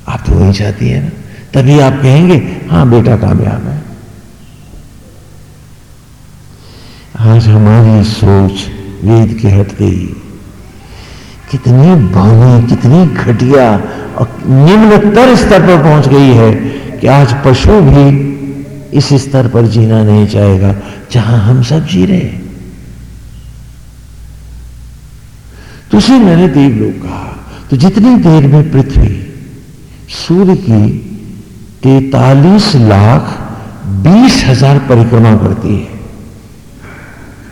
आप तो वही चाहती है ना। तभी आप कहेंगे हाँ बेटा कामयाब है। आज हमारी सोच वेद के हट गई। कितनी भावनी कितनी घटिया और निम्नतर स्तर पर पहुँच गई है कि आज पशु भी इस स्तर पर जीना नहीं चाहेगा, जहाँ हम सब जी रहे तो उसे मैंने देवलोक कहा तो जितनी देर में पृथ्वी सूर्य की तैतालीस लाख बीस हज़ार परिक्रमा करती है,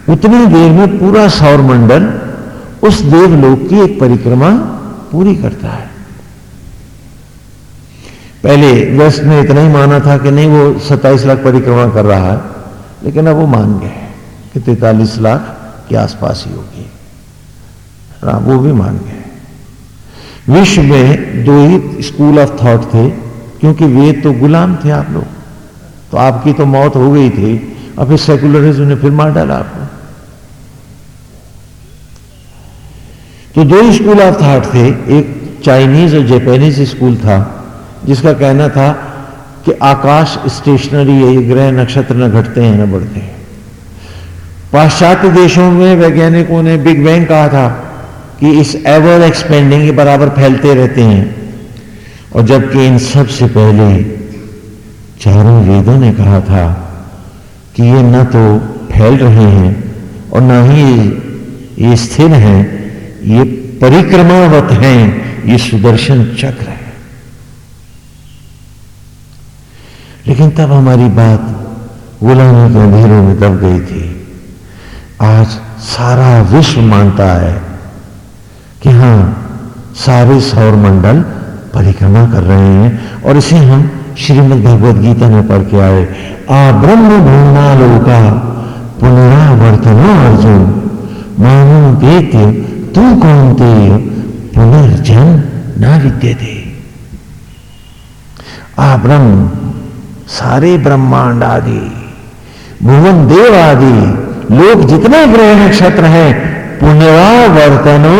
उतनी देर में पूरा सौर मंडल उस देवलोक की एक परिक्रमा पूरी करता है। पहले वेस्ट ने इतना ही माना था कि नहीं, वो सत्ताईस लाख परिक्रमा कर रहा है, लेकिन अब वो मान गए कि तैतालीस लाख के आसपास ही होगी। वो भी मान गए विश्व में दो ही स्कूल ऑफ़ थॉट थे, क्योंकि वेद तो गुलाम थे आप लोग। तो आपकी तो मौत हो गई थी, और फिर सेकुलरिज्म ने फिर मार डाला आपको। तो दो स्कूल ऑफ़ थॉट थे, एक चाइनीज़ और जापानीज स्कूल था। जिसका कहना था कि आकाश स्टेशनरी है, ये ग्रह नक्षत्र न घटते हैं, न बढ़ते हैं। पाश्चात्य देशों में वैज्ञानिकों ने बिग बैंग कहा था कि इस एवर एक्सपेंडिंग के बराबर फैलते रहते हैं। और जबकि इन सबसे पहले चारों वेदों ने कहा था कि ये न तो फैल रहे हैं और न ही ये स्थिर हैं, ये परिक्रमावत हैं, ये सुदर्शन चक्र है। लेकिन तब हमारी बात गुलामी के अंधेरों में दब गई थी। आज सारा विश्व मानता है कि हाँ सारे सौर मंडल परिक्रमा कर रहे हैं और इसे हम श्रीमद भगवद गीता में पढ़ के आए। आ ब्रह्म भूमालोका पुनरावर्तनो अर्जुन। मानो देते तू कौन ते पुनर्जन ना विद्य थे आ ब्रह्म सारे ब्रह्मांड आदि, भुवन देव आदि, लोग जितने ग्रह नक्षत्र हैं, पुनरावर्तनो,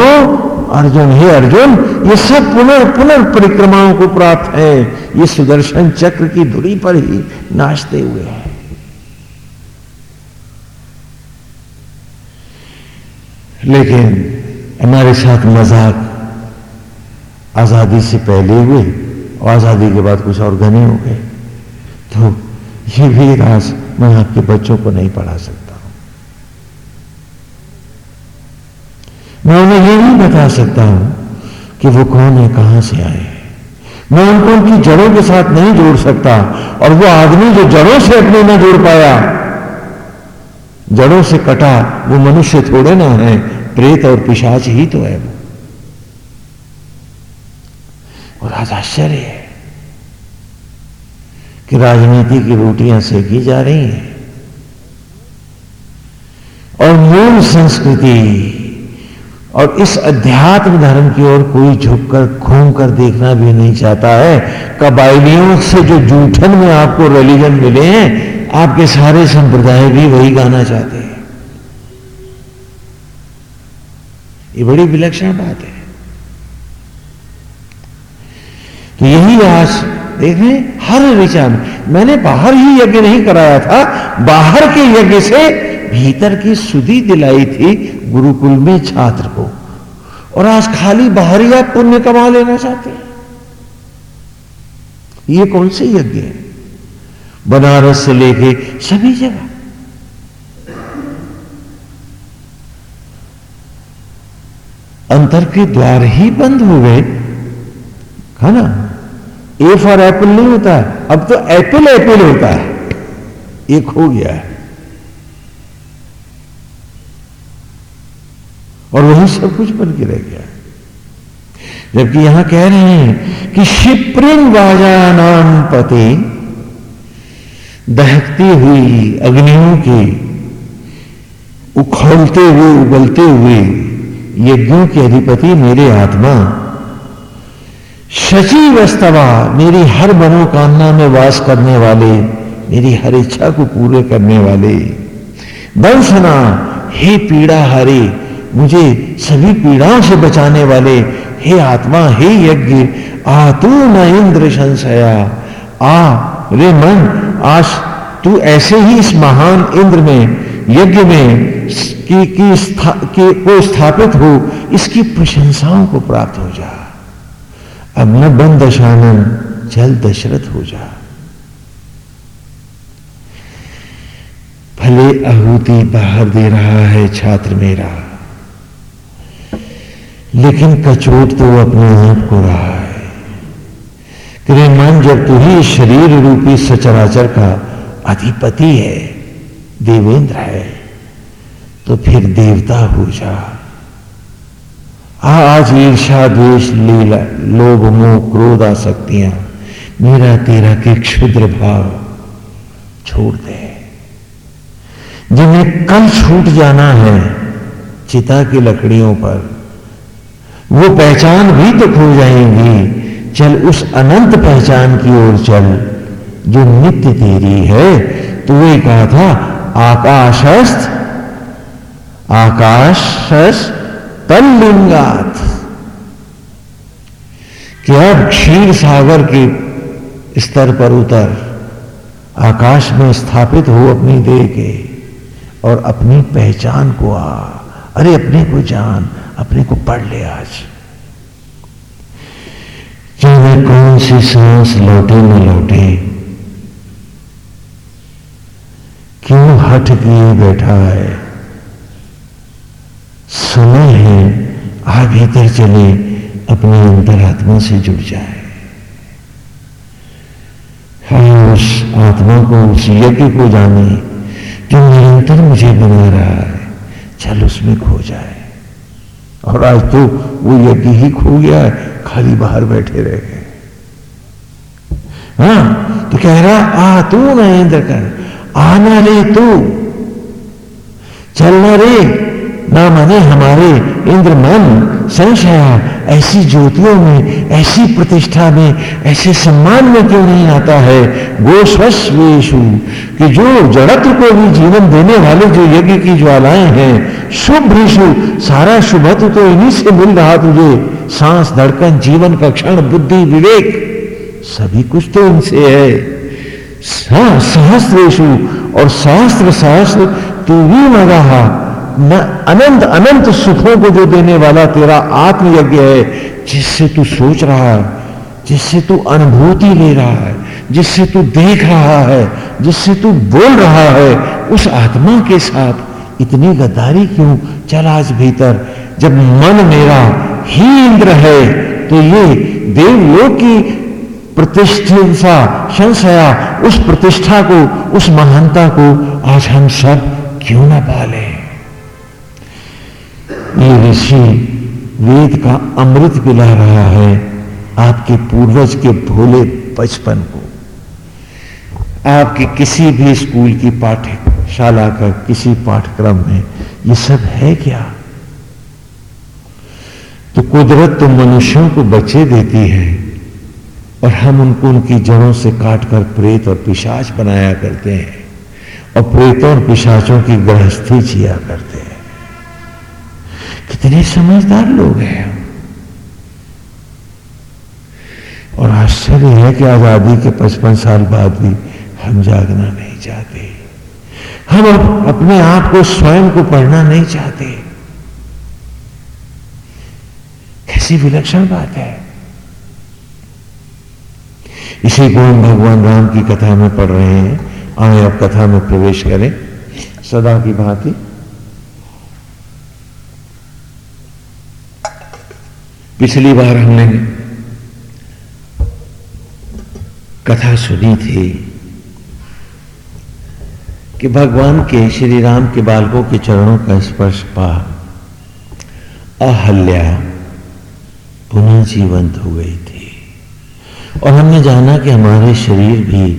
अर्जुन, हे अर्जुन, ये सब पुनर् पुनर्परिक्रमाओं को प्राप्त है। ये सुदर्शन चक्र की धुरी पर ही नाचते हुए हैं। लेकिन हमारे साथ मज़ाक आज़ादी से पहले हुए, और आज़ादी के बाद कुछ और घने हो गए। तो ये भी राज मैं आपके बच्चों को नहीं पढ़ा सकता मैं उन्हें ये नहीं बता सकता हूँ कि वो कौन है, कहाँ से आए मैं उनको उनकी जड़ों के साथ नहीं जोड़ सकता और वो आदमी जो जड़ों से अपने न जोड़ पाया, जड़ों से कटा वो मनुष्य थोड़े ना है, प्रेत और पिशाच ही तो है वो। और आज आश्चर्य है कि राजनीति की रोटियाँ सेकी जा रही हैं। और मूल संस्कृति और इस अध्यात्म धर्म की ओर कोई झुककर घूम कर देखना भी नहीं चाहता है। कबाइलियों से जो जूठन में आपको रिलीजन मिले हैं, आपके सारे संप्रदाय भी वही गाना चाहते हैं। ये बड़ी विलक्षण बात है। तो यही आज देखें हर ऋचा में। मैंने बाहर ही यज्ञ नहीं कराया था, बाहर के यज्ञ से भीतर की सुधी दिलाई थी गुरुकुल में छात्र को। और आज खाली बाहरी आप पुण्य कमा लेना चाहते हैं। ये कौन से यज्ञ है? बनारस से लेके सभी जगह। अंतर के द्वार ही बंद हो गए। है ना ए फॉर एप्पल नहीं होता है। अब तो एप्पल एप्पल होता है। एक हो गया है। और वही सब कुछ बन के रह गया जबकि यहाँ कह रहे हैं कि शिप्रिंग नाम पति दहकती हुई अग्नियों की उखड़ते हुए, उबलते हुए यज्ञों के अधिपति मेरे आत्मा शची वस्तवा मेरी हर मनोकामना में वास करने वाले मेरी हर इच्छा को पूरे करने वाले। दंसना हे पीड़ा हरे मुझे सभी पीड़ाओं से बचाने वाले हे आत्मा हे यज्ञ आ तू न इंद्र संशया। आ रे मन आज तू ऐसे ही इस महान इंद्र में यज्ञ में की, की, स्था, की को स्थापित हो इसकी प्रशंसाओं को प्राप्त हो जा। अब न बन दशानन चल दशरथ हो जा। भले आहूति बाहर दे रहा है छात्र मेरा, लेकिन कचोट तो अपने आप को रहा है। तेरे मन जब तू ही शरीर रूपी सचराचर का अधिपति है, देवेंद्र है तो फिर देवता हो जा। आज ईर्षा द्वेष लीला, लोभ मोह क्रोध आ सकतियाँ मेरा तेरा के क्षुद्र भाव छोड़ दे। जिन्हें कल छूट जाना है, चिता की लकड़ियों पर, वो पहचान भी तो खो जाएँगी। चल उस अनंत पहचान की ओर चल, जो नित्य तेरी है। तो वही कहा था, आकाशस्थ आकाशस्थ तल्लिंगात कि अब क्षीर सागर के स्तर पर उतर, आकाश में स्थापित हो अपनी देह के और अपनी पहचान को आ। अरे, अपने को जान, अपने को पढ़ ले आज। चाहे कौन सी सांस लौटे न लौटे, क्यों हट किए बैठा है? समय है आ भीतर चले अपनी अंतरात्मा से जुड़ जाए। हम उस आत्मा को, उस यज्ञ को जाने जो निरंतर मुझे बना रहा है, चल उसमें खो जाए। और आज तो वो यज्ञ ही खो गया है, खाली बाहर बैठे रह गए। हाँ तो कह रहा आ तू महेंद्र कर आना रे तू, चलना रे ना माने हमारे इंद्र मन संशया ऐसी ज्योतियों में, ऐसी प्रतिष्ठा में, ऐसे सम्मान में क्यों नहीं आता है? गोस्वेशु कि जो जड़त्व को भी जीवन देने वाले जो यज्ञ की ज्वालाएँ हैं शुभ्रिशु सारा शुभत्व तो इन्हीं से मिल रहा तुझे। सांस, धड़कन, जीवन का क्षण, बुद्धि, विवेक, सभी कुछ तो इनसे है। सहस्त्रेशु और सहस्त्र सहस्त्र तू भी मगा अनंत अनंत सुखों को जो देने वाला तेरा आत्मयज्ञ है, जिससे तू सोच रहा है, जिससे तू अनुभूति ले रहा है, जिससे तू देख रहा है, जिससे तू बोल रहा है, उस आत्मा के साथ इतनी गद्दारी क्यों? चल आज भीतर, जब मन मेरा ही इंद्र है तो ये देवलोक की प्रतिष्ठा संशया, उस प्रतिष्ठा को, उस महानता को आज हम सब क्यों ना पालें? ये ऋषि वेद का अमृत पिला रहा है आपके पूर्वज के भोले बचपन को। आपके किसी भी स्कूल की पाठशाला का किसी पाठ्यक्रम में ये सब है क्या? तो कुदरत तो मनुष्यों को बच्चे देती है और हम उनको उनकी जड़ों से काटकर प्रेत और पिशाच बनाया करते हैं और प्रेतों और पिशाचों की गृहस्थी जिया करते हैं। कितने समझदार लोग हैं। और आश्चर्य है कि आज़ादी के पचपन साल बाद भी हम जागना नहीं चाहते। हम अपने आप को स्वयं को पढ़ना नहीं चाहते। कैसी विलक्षण बात है। इसी को हम भगवान राम की कथा में पढ़ रहे हैं। आए अब कथा में प्रवेश करें। सदा की भांति। पिछली बार हमने कथा सुनी थी कि भगवान के, श्री राम के बालकों के चरणों का स्पर्श पा अहल्या पुनः जीवंत हो गई थी। और हमने जाना कि हमारे शरीर भी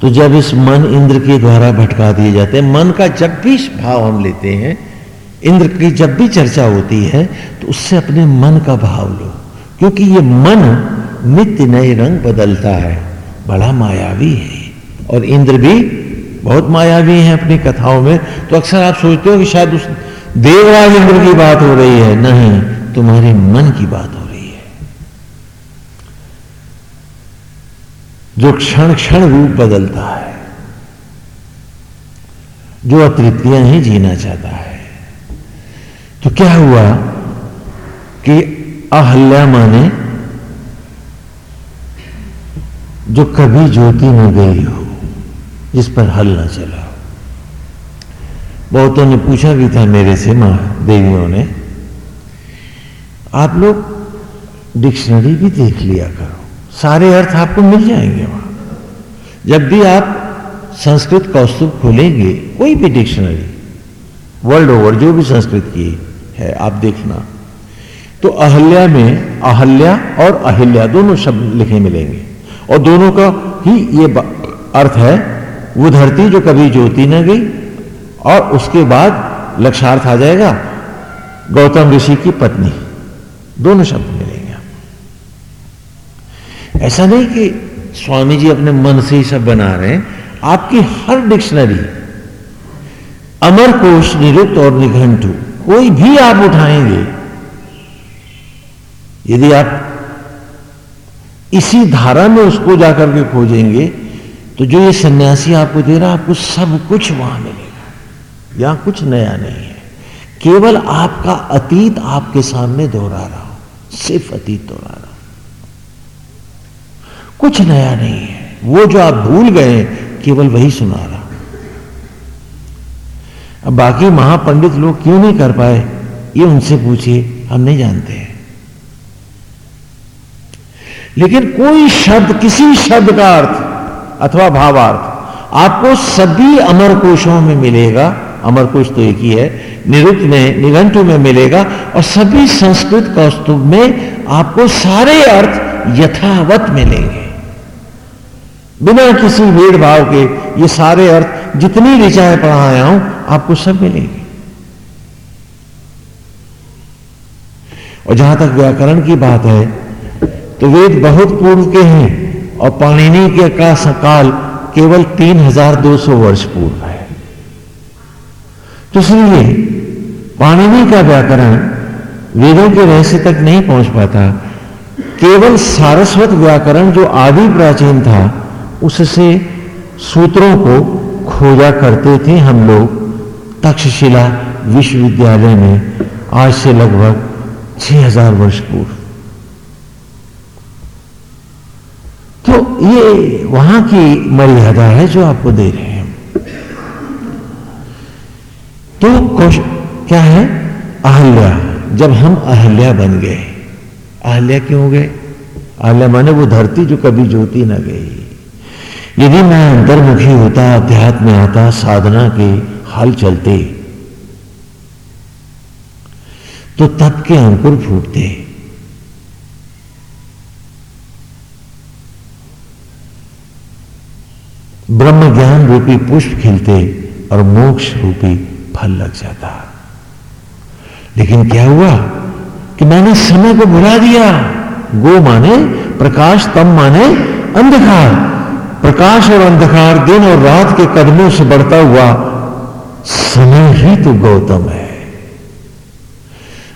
तो जब इस मन इंद्र के द्वारा भटका दिए जाते हैं, मन का जब भी भाव हम लेते हैं इंद्र की जब भी चर्चा होती है तो उससे अपने मन का भाव लो। क्योंकि ये मन नित्य नए रंग बदलता है। बड़ा मायावी है। और इंद्र भी बहुत मायावी है अपनी कथाओं में। तो अक्सर आप सोचते हो कि शायद उस देवराज इंद्र की बात हो रही है। नहीं, तुम्हारे मन की बात हो रही है। जो क्षण क्षण रूप बदलता है, जो अतृप्तियाँ ही जीना चाहता है। तो क्या हुआ कि अहल्या माने जो कभी ज्योति में गई हो, जिस पर हल ना चला हो। बहुतों ने पूछा भी था मेरे से, माँ, देवियों ने, आप लोग डिक्शनरी भी देख लिया करो, सारे अर्थ आपको मिल जाएँगे वहाँ। जब भी आप संस्कृत कौस्तुभ खोलेंगे, कोई भी डिक्शनरी, वर्ल्ड ओवर, जो भी संस्कृत की है, आप देखना। तो अहल्या में अहल्या और अहिल्या, दोनों शब्द लिखे मिलेंगे। और दोनों का ही ये अर्थ है, वो धरती जो कभी ज्योति न गई, और उसके बाद लक्षार्थ आ जाएगा, गौतम ऋषि की पत्नी। दोनों शब्द मिलेंगे ऐसा नहीं कि स्वामी जी अपने मन से ही सब बना रहे हैं, आपकी हर डिक्शनरी, अमर कोश निरुक्त और निघंटु कोई भी आप उठाएँगे, यदि आप इसी धारा में उसको जाकर के खोजेंगे तो जो ये सन्यासी आपको दे रहा आपको सब कुछ वहाँ मिलेगा। यहाँ कुछ नया नहीं है। केवल आपका अतीत आपके सामने दोहरा रहा हो। सिर्फ़ अतीत दोहरा रहा कुछ नया नहीं है। वो जो आप भूल गए, केवल वही सुना रहा अब बाकी महापंडित लोग क्यों नहीं कर पाए? ये उनसे पूछिए, हम नहीं जानते हैं। लेकिन कोई शब्द, किसी शब्द का अर्थ अथवा भावार्थ आपको सभी अमर कोशों में मिलेगा। अमर कोश तो एक ही है, निरुक्त में, निघंटु में मिलेगा और सभी संस्कृत कौस्तुभ में आपको सारे अर्थ यथावत मिलेंगे। बिना किसी भेदभाव के ये सारे अर्थ जितनी ऋचाएँ पढ़ाया हूँ, आपको सब मिलेंगे। और जहाँ तक व्याकरण की बात है तो वेद बहुत पूर्व के हैं, और पाणिनि के का सकाल केवल तीन हज़ार दो सौ वर्ष पूर्व है। तो इसलिए पाणिनि का व्याकरण वेदों के रहस्य तक नहीं पहुँच पाता। केवल सारस्वत व्याकरण जो आदि प्राचीन था, उससे सूत्रों को खोजा करते थे हम लोग तक्षशिला विश्वविद्यालय में आज से लगभग 6000 वर्ष पूर्व। तो ये वहाँ की मर्यादा है जो आपको दे रहे हैं तो क्या है? अहल्या। जब हम अहल्या बन गए। अहल्या क्यों गए? अहल्या माने वो धरती जो कभी ज्योति ना गई। यदि मैं अंतर्मुखी होता अध्यात्म में आता, साधना के हल चलते तो तप के अंकुर फूटते। ब्रह्म ज्ञान रूपी पुष्प खिलते और मोक्ष रूपी फल लग जाता। लेकिन क्या हुआ कि मैंने समय को भुला दिया। गो माने, प्रकाश तम माने, अंधकार। प्रकाश और अंधकार दिन और रात के कदमों से बढ़ता हुआ समय ही तो गौतम है।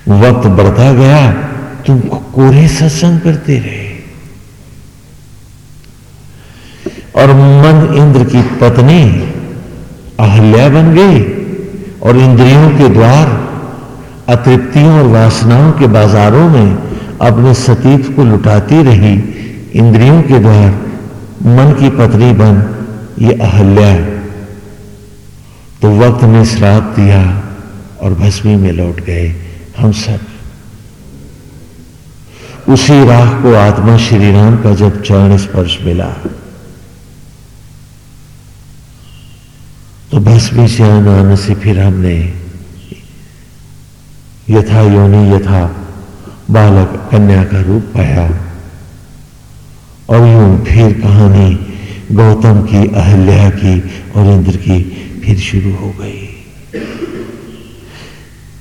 वक्त बढ़ता गया, तुम कोरे सत्संग करते रहे। और मन इंद्र की पत्नी अहल्या बन गई, और इंद्रियों के द्वार, अतृप्तियों और वासनाओं के बाजारों में अपने सतीत को लुटाती रही, इंद्रियों के द्वार। मन की पत्नी बन, ये अहल्या तो वक्त ने श्राप दिया और भस्मी में लौट गए हम सब। उसी राह को आत्मा श्री राम का जब चरण स्पर्श मिला तो भस्मी से आने से फिर हमने यथा योनि यथा बालक कन्या का रूप पाया। और यूँ फिर कहानी गौतम की, अहल्या की और इंद्र की फिर शुरू हो गई।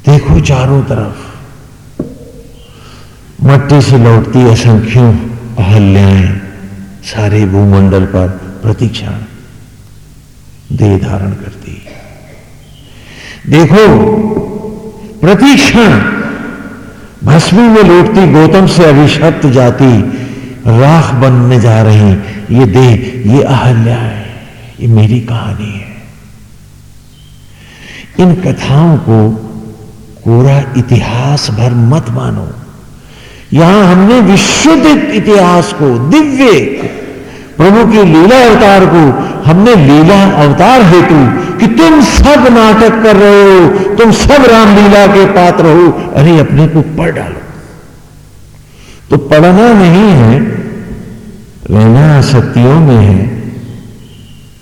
देखो चारों तरफ़। मट्टी से लौटती असंख्यों अहल्याएँ सारे भूमंडल पर प्रतीक्षण देह धारण करती। देखो, प्रतीक्षण, भस्मी में लौटती गौतम से अभिशप्त जाती राख बनने जा रही। ये देह, ये अहल्या है ये मेरी कहानी है। इन कथाओं को कोरा इतिहास भर मत मानो। यहाँ हमने विशुद्ध इतिहास को, दिव्य प्रभु की लीला अवतार को, हमने लीला अवतार हेतु कि तुम सब नाटक कर रहे हो, तुम सब रामलीला के पात्र हो, अरे अपने को पढ़ डालो। तो पढ़ना नहीं है रहना आसक्तियों में है,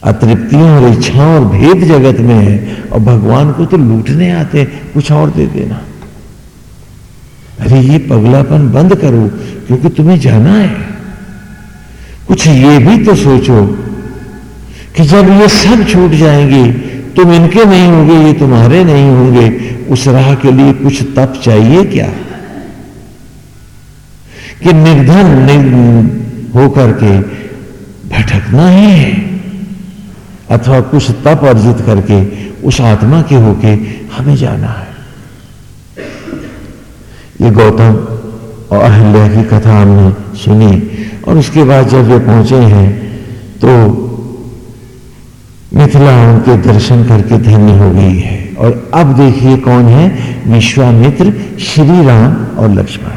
अतृप्तियों और इच्छाओं और भेद जगत में है, और भगवान को तो लूटने आते हैं, कुछ और दे देना। अरे ये पगलापन बंद करो, क्योंकि तुम्हें जाना है। कुछ ये भी तो सोचो कि जब ये सब छूट जाएँगे, तुम इनके नहीं होंगे, ये तुम्हारे नहीं होंगे, उस राह के लिए कुछ तप चाहिए क्या? कि निर्धन होकर के भटकना ही। अथवा कुछ तप अर्जित करके, उस आत्मा के होके हमें जाना है। ये गौतम और अहिल्या की कथा हमने सुनी और उसके बाद जब वे पहुँचे हैं तो मिथिला उनके दर्शन करके धन्य हो गई है। और अब देखिए कौन है? विश्वामित्र श्री राम और लक्ष्मण।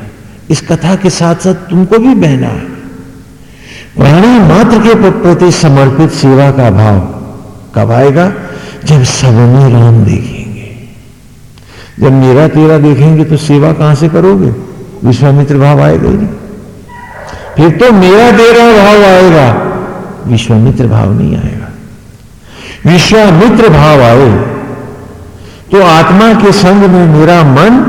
इस कथा के साथ साथ तुमको भी बहना है। प्राणी मात्र के प्रति समर्पित सेवा का भाव कब आएगा? जब सब में राम देखेंगे। जब मेरा तेरा देखेंगे तो सेवा कहाँ से करोगे? विश्वामित्र भाव आएगा ही फिर तो मेरा तेरा भाव आएगा। विश्वामित्र भाव नहीं आएगा। विश्वामित्र भाव आए तो आत्मा के संग में मेरा मन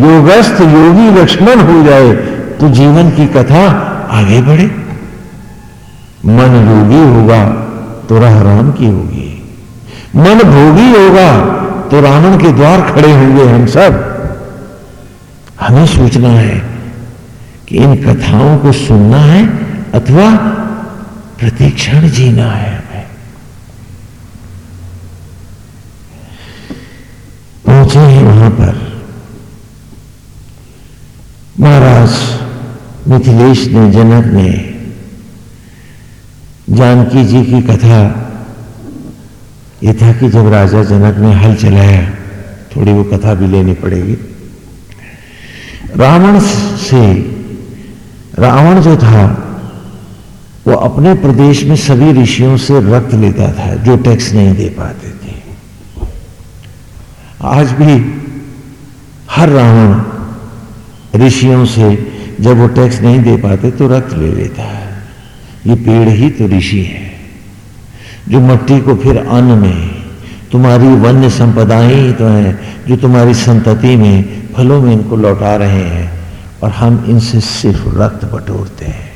योगस्थ योगी लक्ष्मण हो जाए तो जीवन की कथा आगे बढ़े। मन योगी होगा तो राह राम की होगी। मन भोगी होगा तो रावण के द्वार खड़े होंगे हम सब। हमें सोचना है कि इन कथाओं को सुनना है अथवा प्रतीक्षण जीना है हमें। पहुँचे हैं वहाँ पर। महाराज मिथिलेश ने, जनक ने जानकी जी की कथा। ये था कि जब राजा जनक ने हल चलाया थोड़ी वो कथा भी लेनी पड़ेगी। रावण से, रावण जो था, वो अपने प्रदेश में सभी ऋषियों से रक्त लेता था, जो टैक्स नहीं दे पाते थे। आज भी हर रावण ऋषियों से जब वो टैक्स नहीं दे पाते तो रक्त ले लेता है। ये पेड़ ही तो ऋषि है। जो मट्टी को फिर अन्न में, तुम्हारी वन्य संपदाएँ ही तो हैं, जो तुम्हारी संतति में फलों में इनको लौटा रहे हैं, और हम इनसे सिर्फ़ रक्त बटोरते हैं।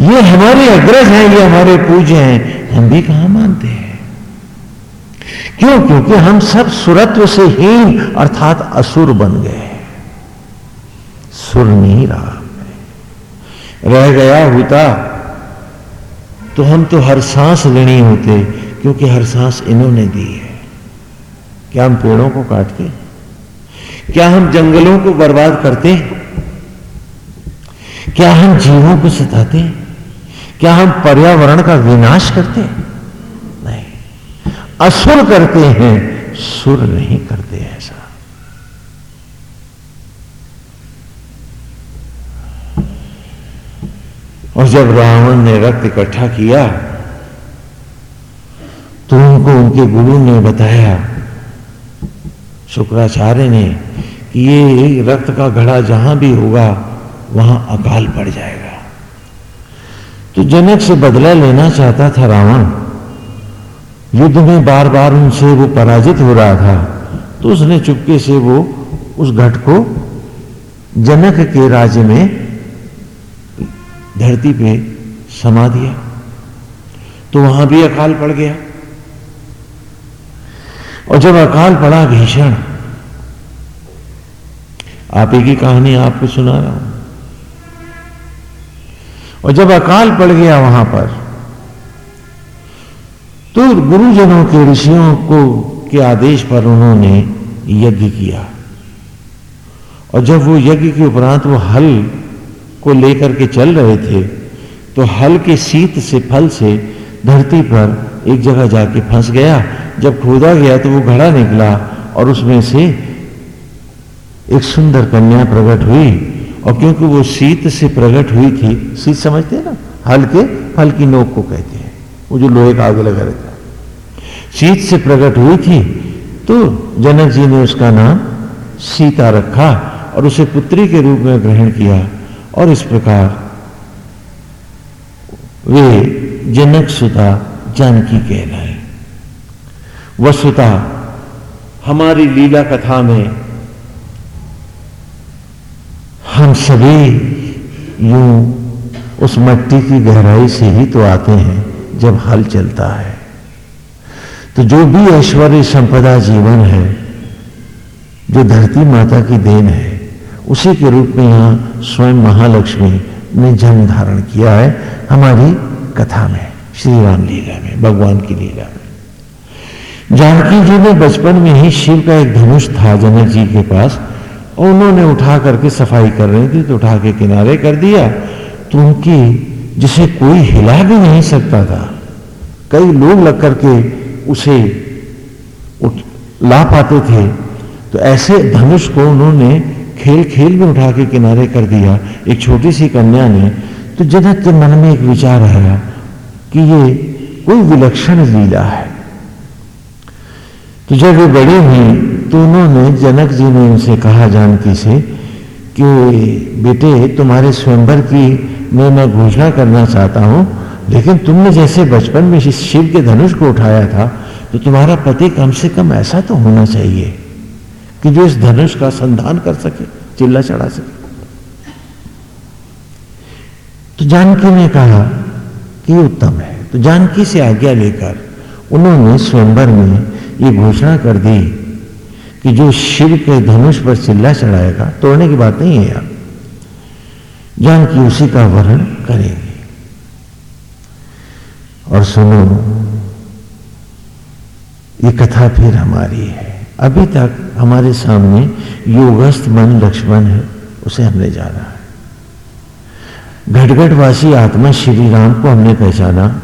ये हमारे अग्रज हैं, ये हमारे पूज्य हैं, हम भी कहा मानते हैं? क्यों? क्योंकि हम सब सुरत्व से हीन, अर्थात असुर बन गए सुर नहीं रहा। रह गया होता तो हम तो हर सांस ऋणी होते, क्योंकि हर सांस इन्होंने दी है। क्या हम पेड़ों को काटते? क्या हम जंगलों को बर्बाद करते? क्या हम जीवों को सताते? क्या हम पर्यावरण का विनाश करते? नहीं। असुर करते हैं, सुर नहीं करते ऐसा और जब रावण ने रक्त इकट्ठा किया तो उनको उनके गुरु ने बताया, शुक्राचार्य ने, कि ये रक्त का घड़ा जहाँ भी होगा, वहाँ अकाल पड़ जाएगा। तो जनक से बदला लेना चाहता था रावण। युद्ध में बार बार उनसे वो पराजित हो रहा था तो उसने चुपके से वो उस घट को जनक के राज्य में धरती पे समा दिया तो वहाँ भी अकाल पड़ गया। और जब अकाल पड़ा भीषण, आप एक ही कहानी आपको सुना रहा हूँ। और जब अकाल पड़ गया वहाँ पर तो गुरुजनों के ऋषियों को के आदेश पर उन्होंने यज्ञ किया। और जब वो यज्ञ के उपरांत वो हल को लेकर के चल रहे थे तो हल के शीत से, फल से धरती पर एक जगह जाके फंस गया। जब खोदा गया तो वो घड़ा निकला और उसमें से एक सुंदर कन्या प्रकट हुई। और क्योंकि वो शीत से प्रकट हुई थी, शीत समझते हैं ना? हल के, फल की नोक को कहते हैं। वो जो लोहे का आग लगा रहता शीत से प्रकट हुई थी तो जनक जी ने उसका नाम सीता रखा और उसे पुत्री के रूप में ग्रहण किया। और इस प्रकार वे जनक सुता जानकी कहलाए। वसुता, हमारी लीला कथा में हम सभी यूँ उस मट्टी की गहराई से ही तो आते हैं जब हल चलता है। तो जो भी ऐश्वर्य संपदा जीवन है, जो धरती माता की देन है उसी के रूप में यहाँ स्वयं महालक्ष्मी ने जन्म धारण किया है। हमारी कथा में श्री राम लीला में, भगवान की लीला में। जानकी जी ने बचपन में ही शिव का एक धनुष था जनक जी के पास, और उन्होंने उठा करके सफ़ाई कर रही थी तो उठा के किनारे कर दिया। तो उनकी जिसे कोई हिला भी नहीं सकता था, कई लोग लग करके उसे ला पाते थे। तो ऐसे धनुष को उन्होंने खेल खेल में उठा के किनारे कर दिया, एक छोटी सी कन्या ने तो जनक के मन में एक विचार आया कि ये कोई विलक्षण लीला है। तो जब वे बड़ी हुई तो उन्होंने जनक जी ने उनसे कहा जानकी से कि, बेटे, तुम्हारे स्वयंवर की में मैं घोषणा करना चाहता हूँ, लेकिन तुमने जैसे बचपन में शिव के धनुष को उठाया था तो तुम्हारा पति कम से कम ऐसा तो होना चाहिए। कि जो इस धनुष का संधान कर सके, चिल्ला चढ़ा सके। तो जानकी ने कहा कि उत्तम है। तो जानकी से आज्ञा लेकर उन्होंने स्वयंवर में ये घोषणा कर दी कि जो शिव के धनुष पर चिल्ला चढ़ाएगा, तोड़ने की बात नहीं है यार जानकी उसी का वर्णन करेंगे। और सुनो, ये कथा फिर हमारी है। अभी तक हमारे सामने योगस्थ मन लक्ष्मण है, उसे हमने जाना है। घटघटवासी आत्मा श्री राम को हमने पहचाना।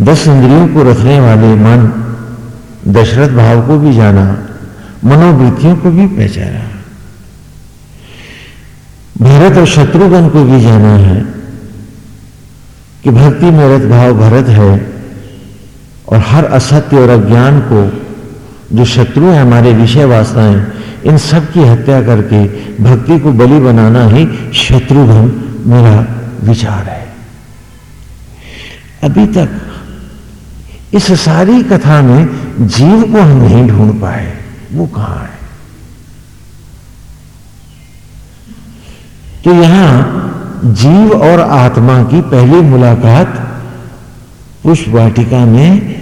दस इंद्रियों को रखने वाले मन, दशरथ भाव को भी जाना, मनोवृत्तियों को भी पहचाना। भरत और शत्रुघ्न को भी जाना है कि भक्ति में रथ भाव भरत है और हर असत्य और अज्ञान को जो शत्रु है, हमारे विषय वासनाएँ इन सब की हत्या करके भक्ति को बलि बनाना ही शत्रुघ्न मेरा विचार है। अभी तक इस सारी कथा में जीव को हम नहीं ढूंढ पाए, वो कहाँ है? तो यहाँ जीव और आत्मा की पहली मुलाकात पुष्प वाटिका में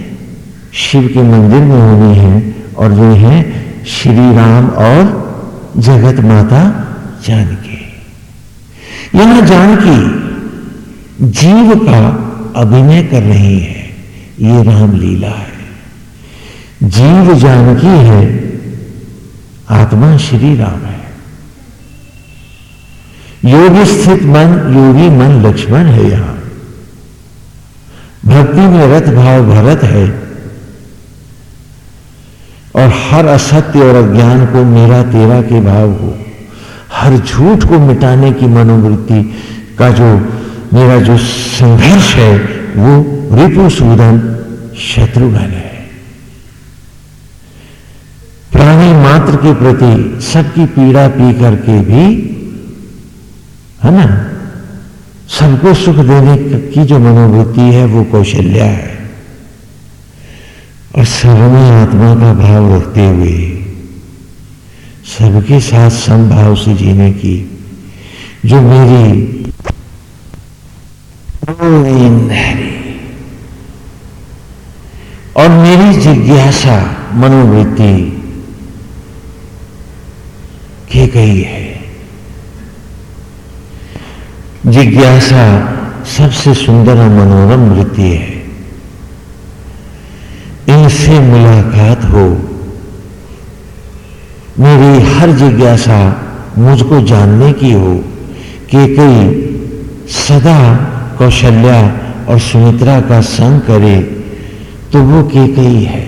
शिव के मंदिर में होनी है। और वे हैं श्री राम और जगत माता जानकी। यहाँ जानकी जीव का अभिनय कर रही है। ये रामलीला है। जीव जानकी है, आत्मा श्री राम है। योगी स्थित मन, योगी मन लक्ष्मण है यहाँ। भक्ति में रथ भाव भरत है। और हर असत्य और अज्ञान को मेरा तेरा के भाव को हर झूठ को मिटाने की मनोवृत्ति का जो मेरा जो संघर्ष है, वो रिपुसूदन शत्रुघ्न है। प्राणी मात्र के प्रति सबकी पीड़ा पी करके भी, है ना? सबको सुख देने की जो मनोवृत्ति है, वो कौशल्या है। और सर्वमे आत्मा का भाव रखते हुए सबके साथ समभाव से जीने की जो मेरी और मेरी जिज्ञासा मनोवृत्ति की गई है। जिज्ञासा सबसे सुंदर और मनोरम वृत्ति है। इनसे मुलाकात हो। मेरी हर जिज्ञासा मुझको जानने की हो कि कई सदा कौशल्या और सुमित्रा का संग करे तो वो केकई है।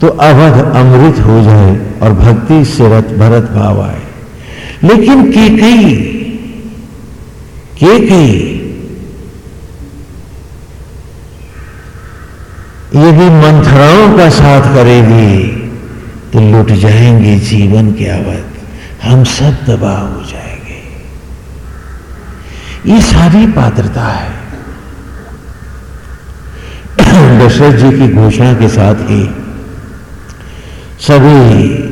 तो अवध अमृत हो जाए और भक्ति से रथ भरत भाव आए। लेकिन केकई केकई यदि मंथराओं का साथ करेगी तो लुट जाएँगे जीवन के अवध। हम सब तबाह हो जाएँगे। ये सारी पात्रता है। दशरथ जी की घोषणा के साथ ही सभी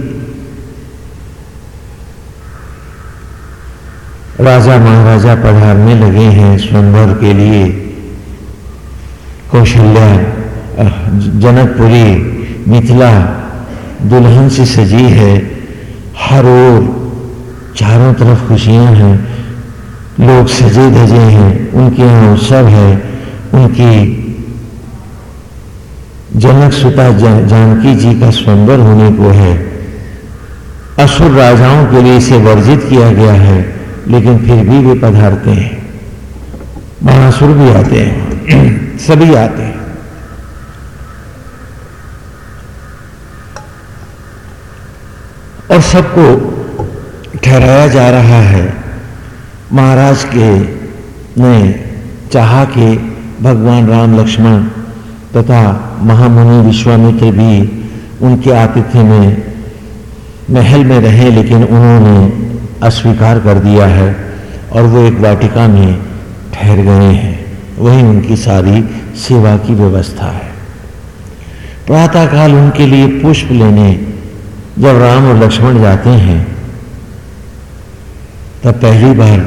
राजा महाराजा पधारने लगे हैं स्वयंवर के लिए कौशल्या। जनकपुरी, मिथिला, दुल्हन से सजी है, हर ओर चारों तरफ़ खुशियाँ हैं, लोग सजे धजे हैं, उनके यहाँ उत्सव है, उनकी जनक सुता जानकी जी का स्वंबर होने को है। असुर राजाओं के लिए इसे वर्जित किया गया है, लेकिन फिर भी वे पधारते हैं। महासुर भी आते हैं, [CLEARS THROAT] सभी आते हैं। और सबको ठहराया जा रहा है। महाराज के ने चाहा कि भगवान राम लक्ष्मण तथा महामुनि विश्वामित्र भी उनके आतिथ्य में महल में रहे, लेकिन उन्होंने अस्वीकार कर दिया है और वो एक वाटिका में ठहर गए हैं। वही उनकी सारी सेवा की व्यवस्था है। प्रातःकाल उनके लिए पुष्प लेने जब राम और लक्ष्मण जाते हैं, तब पहली बार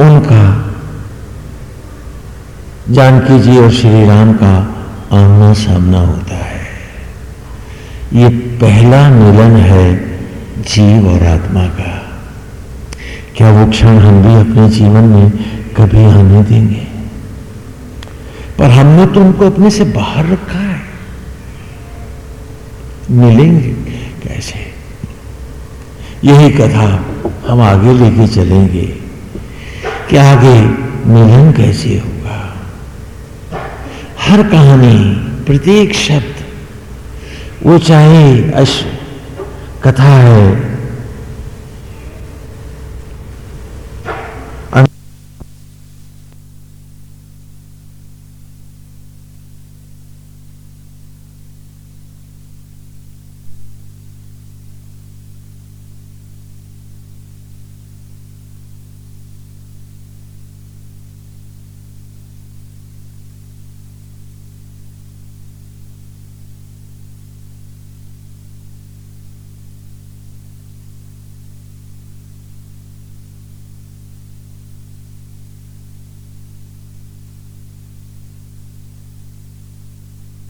उनका जानकी जी और श्री राम का आमना सामना होता है। ये पहला मिलन है जीव और आत्मा का। क्या वो क्षण हम भी अपने जीवन में कभी आने देंगे? पर हमने तो उनको अपने से बाहर रखा है। मिलेंगे कैसे? यही कथा हम आगे लेके चलेंगे कि आगे मिलन कैसे होगा। हर कहानी, प्रत्येक शब्द, वो चाहे अश कथा है